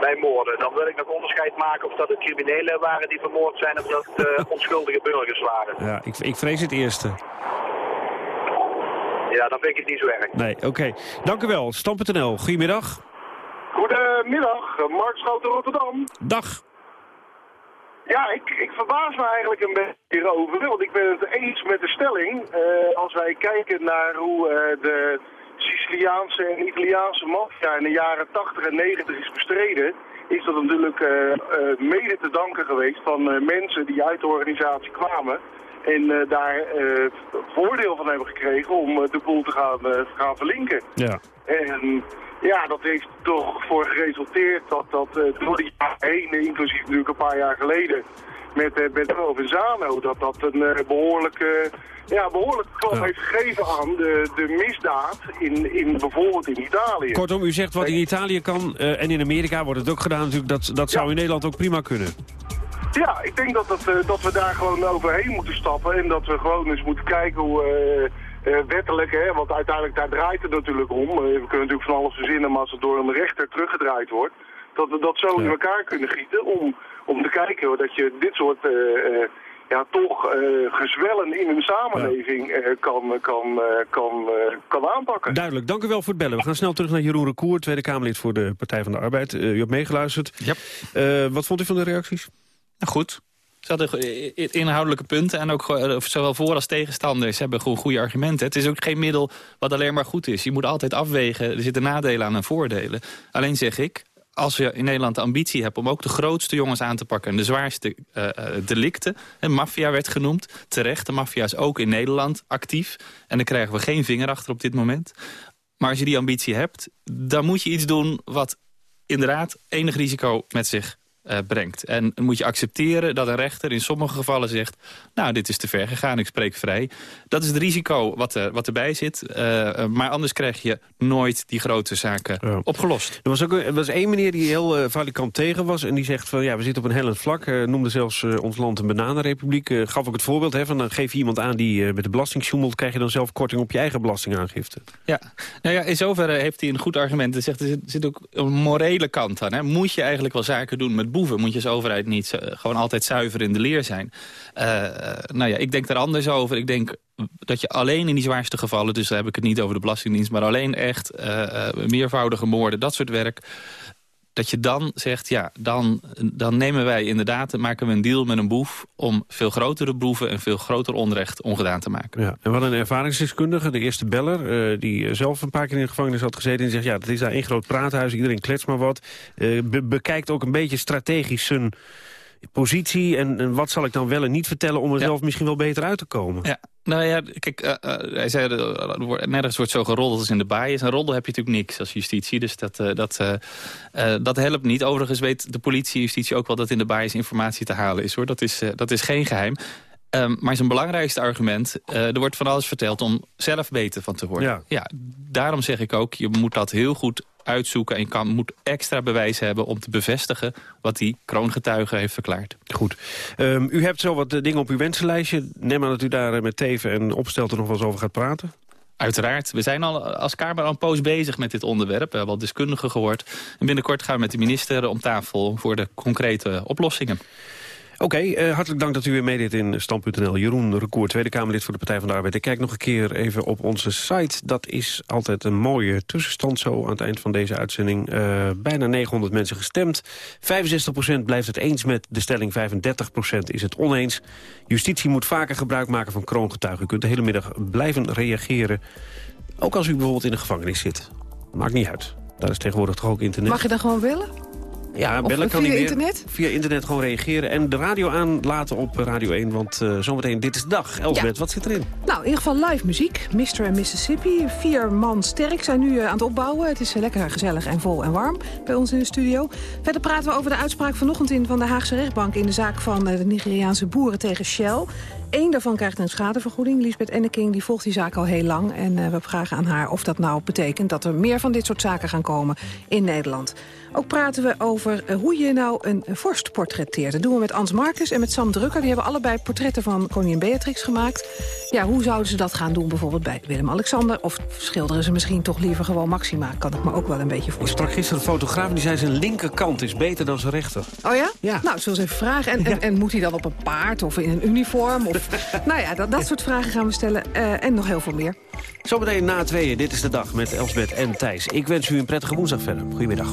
bij moorden. Dan wil ik nog onderscheid maken of dat het criminelen waren die vermoord zijn of dat uh, [LAUGHS] onschuldige burgers waren. Ja, ik, ik vrees het eerste. Ja, dan vind ik het niet zo erg. Nee, oké. Okay. Dank u wel. Stam.nl, goedemiddag. Goedemiddag, Mark Schouten Rotterdam. Dag. Ja, ik, ik verbaas me eigenlijk een beetje hierover, want ik ben het eens met de stelling. Uh, als wij kijken naar hoe uh, de Siciliaanse en Italiaanse maffia in de jaren 80 en 90 is bestreden, is dat natuurlijk uh, uh, mede te danken geweest van uh, mensen die uit de organisatie kwamen en daar voordeel van hebben gekregen om de boel te gaan, gaan verlinken. Ja. En ja, dat heeft toch voor geresulteerd dat dat door de jaren heen, inclusief natuurlijk een paar jaar geleden, met, uh, met Provenzano, dat dat een uh, behoorlijke, ja, behoorlijk klap ja. heeft gegeven aan de, de misdaad in, in bijvoorbeeld in Italië. Kortom, u zegt wat in Italië kan uh, en in Amerika wordt het ook gedaan natuurlijk, dat, dat zou ja. in Nederland ook prima kunnen. Ja, ik denk dat, dat, dat we daar gewoon overheen moeten stappen en dat we gewoon eens moeten kijken hoe... Uh, wettelijk, hè, want uiteindelijk daar draait het natuurlijk om. Uh, we kunnen natuurlijk van alles verzinnen, maar als het door een rechter teruggedraaid wordt, dat we dat zo ja. in elkaar kunnen gieten om, om te kijken hoor, dat je dit soort uh, ja, toch eh, gezwellen in een samenleving eh, kan, kan, eh, kan, kan aanpakken. Duidelijk, dank u wel voor het bellen. We gaan snel terug naar Jeroen Recour, Tweede Kamerlid voor de Partij van de Arbeid. u hebt meegeluisterd. Ja. wat vond u van de reacties? Nou, goed. Ze hadden inhoudelijke punten en ook zowel voor als tegenstanders hebben gewoon goede argumenten. Het is ook geen middel wat alleen maar goed is. Je moet altijd afwegen, er zitten nadelen aan en voordelen. Alleen zeg ik, als je in Nederland de ambitie hebt om ook de grootste jongens aan te pakken... en de zwaarste uh, delicten, en maffia werd genoemd, terecht. De maffia is ook in Nederland actief. En daar krijgen we geen vinger achter op dit moment. Maar als je die ambitie hebt, dan moet je iets doen... wat inderdaad enig risico met zich uh, brengt. En moet je accepteren dat een rechter in sommige gevallen zegt... nou, dit is te ver gegaan, ik spreek vrij. Dat is het risico wat, er, wat erbij zit. Uh, maar anders krijg je nooit die grote zaken opgelost. Er was ook er was één meneer die heel uh, valikant tegen was... en die zegt van, ja, we zitten op een hellend vlak. noemde zelfs ons land een bananenrepubliek. gaf ook het voorbeeld hè, van, dan geef je iemand aan die met de belasting sjoemelt... krijg je dan zelf korting op je eigen belastingaangifte. Ja, nou ja, in zoverre heeft hij een goed argument. Hij zegt, er zit, zit ook een morele kant aan. Hè. Moet je eigenlijk wel zaken doen met boeven moet je als overheid niet gewoon altijd zuiver in de leer zijn. Uh, nou ja, ik denk daar anders over. Ik denk dat je alleen in die zwaarste gevallen... dus daar heb ik het niet over de Belastingdienst... maar alleen echt uh, meervoudige moorden, dat soort werk dat je dan zegt, ja, dan, dan nemen wij inderdaad... maken we een deal met een boef om veel grotere boeven... en veel groter onrecht ongedaan te maken. Ja, en wat een ervaringsdeskundige, de eerste beller... Uh, die zelf een paar keer in de gevangenis had gezeten... en zegt, ja, het is daar één groot praathuis, iedereen klets maar wat. Uh, bekijkt ook een beetje strategisch zijn positie... En, en, wat zal ik dan wel en niet vertellen om er zelf misschien wel beter uit te komen. Ja, nou ja, kijk, uh, uh, hij zei, uh, nergens wordt zo geroddeld als in de baai. En roddel heb je natuurlijk niks als justitie, dus dat, dat, dat helpt niet. Overigens weet de politie en justitie ook wel dat in de baai informatie te halen is. hoor. Dat, is, dat is geen geheim. Um, maar zijn belangrijkste argument, er wordt van alles verteld om zelf beter van te worden. Ja. ja. daarom zeg ik ook, je moet dat heel goed uitzoeken... en kan, moet extra bewijs hebben om te bevestigen... wat die kroongetuige heeft verklaard. Goed. Um, u hebt zo wat eh, dingen op uw wensenlijstje. Neem aan dat u daar eh, met Teven en Opstelten nog wel eens over gaat praten. Uiteraard. We zijn al als Kamer al een poos bezig met dit onderwerp. We hebben al deskundigen gehoord. En binnenkort gaan we met de minister om tafel voor de concrete oplossingen. Oké, uh, hartelijk dank dat u weer meedeed in Stand.nl. Jeroen Recour, Tweede Kamerlid voor de Partij van de Arbeid. Ik kijk nog een keer even op onze site. Dat is altijd een mooie tussenstand zo aan het eind van deze uitzending. Uh, bijna 900 mensen gestemd. 65% blijft het eens met de stelling, 35% is het oneens. Justitie moet vaker gebruik maken van kroongetuigen. U kunt de hele middag blijven reageren. Ook als u bijvoorbeeld in de gevangenis zit. Maakt niet uit. Daar is tegenwoordig toch ook internet. Mag je dan gewoon willen? Ja, bellen kan via niet meer. internet? Via internet gewoon reageren. En de radio aanlaten op Radio 1, want uh, zometeen dit is de dag. Elsbeth, wat zit erin? Nou, in ieder geval live muziek. Mr. en Mississippi. Vier man sterk zijn nu uh, aan het opbouwen. Het is uh, lekker gezellig en vol en warm bij ons in de studio. Verder praten we over de uitspraak vanochtend in van de Haagse rechtbank... in de zaak van de Nigeriaanse boeren tegen Shell. Eén daarvan krijgt een schadevergoeding. Lisbeth Enneking die volgt die zaak al heel lang. En we vragen aan haar of dat nou betekent... dat er meer van dit soort zaken gaan komen in Nederland. Ook praten we over uh, hoe je nou een vorst portretteert. Dat doen we met Ans Marcus en met Sam Drukker. Die hebben allebei portretten van koningin Beatrix gemaakt. Ja, hoe zouden ze dat gaan doen bijvoorbeeld bij Willem-Alexander? Of schilderen ze misschien toch liever gewoon Maxima? Kan ik me ook wel een beetje voorstellen. Ik sprak gisteren een fotograaf die zei zijn linkerkant is beter dan zijn rechter. Oh ja? Ja. Nou, zullen ze even vragen. En, en, en, moet hij dan op een paard of in een uniform? Of, [LAUGHS] nou ja, dat, dat soort vragen gaan we stellen. Uh, en nog heel veel meer. Zometeen na tweeën. Dit is de dag met Elsbeth en Thijs. Ik wens u een prettige woensdag verder. Goedemiddag.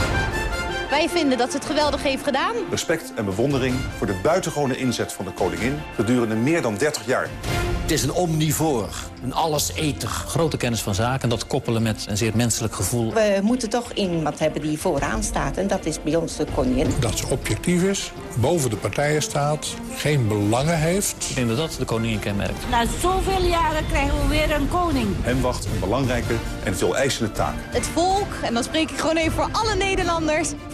Wij vinden dat ze het geweldig heeft gedaan. Respect en bewondering voor de buitengewone inzet van de koningin... gedurende meer dan 30 jaar. Het is een omnivoor, een alleseter. Grote kennis van zaken, dat koppelen met een zeer menselijk gevoel. We moeten toch iemand hebben die vooraan staat en dat is bij ons de koningin. Dat ze objectief is, boven de partijen staat, geen belangen heeft. Ik denk dat dat de koningin kenmerkt. Na zoveel jaren krijgen we weer een koning. Hem wacht een belangrijke en veel eisende taak. Het volk, en dan spreek ik gewoon even voor alle Nederlanders...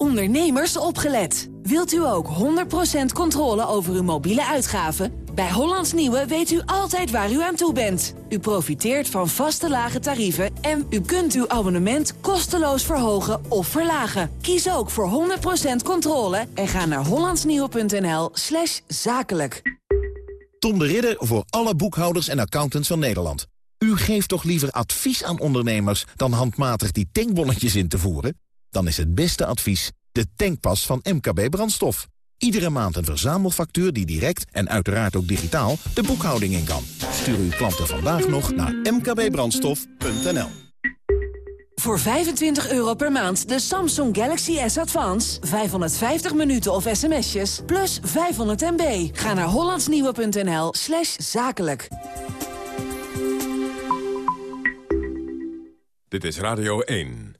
Ondernemers opgelet. Wilt u ook 100% controle over uw mobiele uitgaven? Bij Hollands Nieuwe weet u altijd waar u aan toe bent. U profiteert van vaste lage tarieven en u kunt uw abonnement kosteloos verhogen of verlagen. Kies ook voor 100% controle en ga naar hollandsnieuwe.nl slash zakelijk. Tom de Ridder voor alle boekhouders en accountants van Nederland. U geeft toch liever advies aan ondernemers dan handmatig die tankbonnetjes in te voeren? Dan is het beste advies de tankpas van MKB Brandstof. Iedere maand een verzamelfactuur die direct en uiteraard ook digitaal de boekhouding in kan. Stuur uw klanten vandaag nog naar mkbbrandstof.nl. Voor 25 euro per maand de Samsung Galaxy S Advance. 550 minuten of sms'jes, plus 500 MB. Ga naar hollandsnieuwe.nl slash zakelijk. Dit is Radio 1.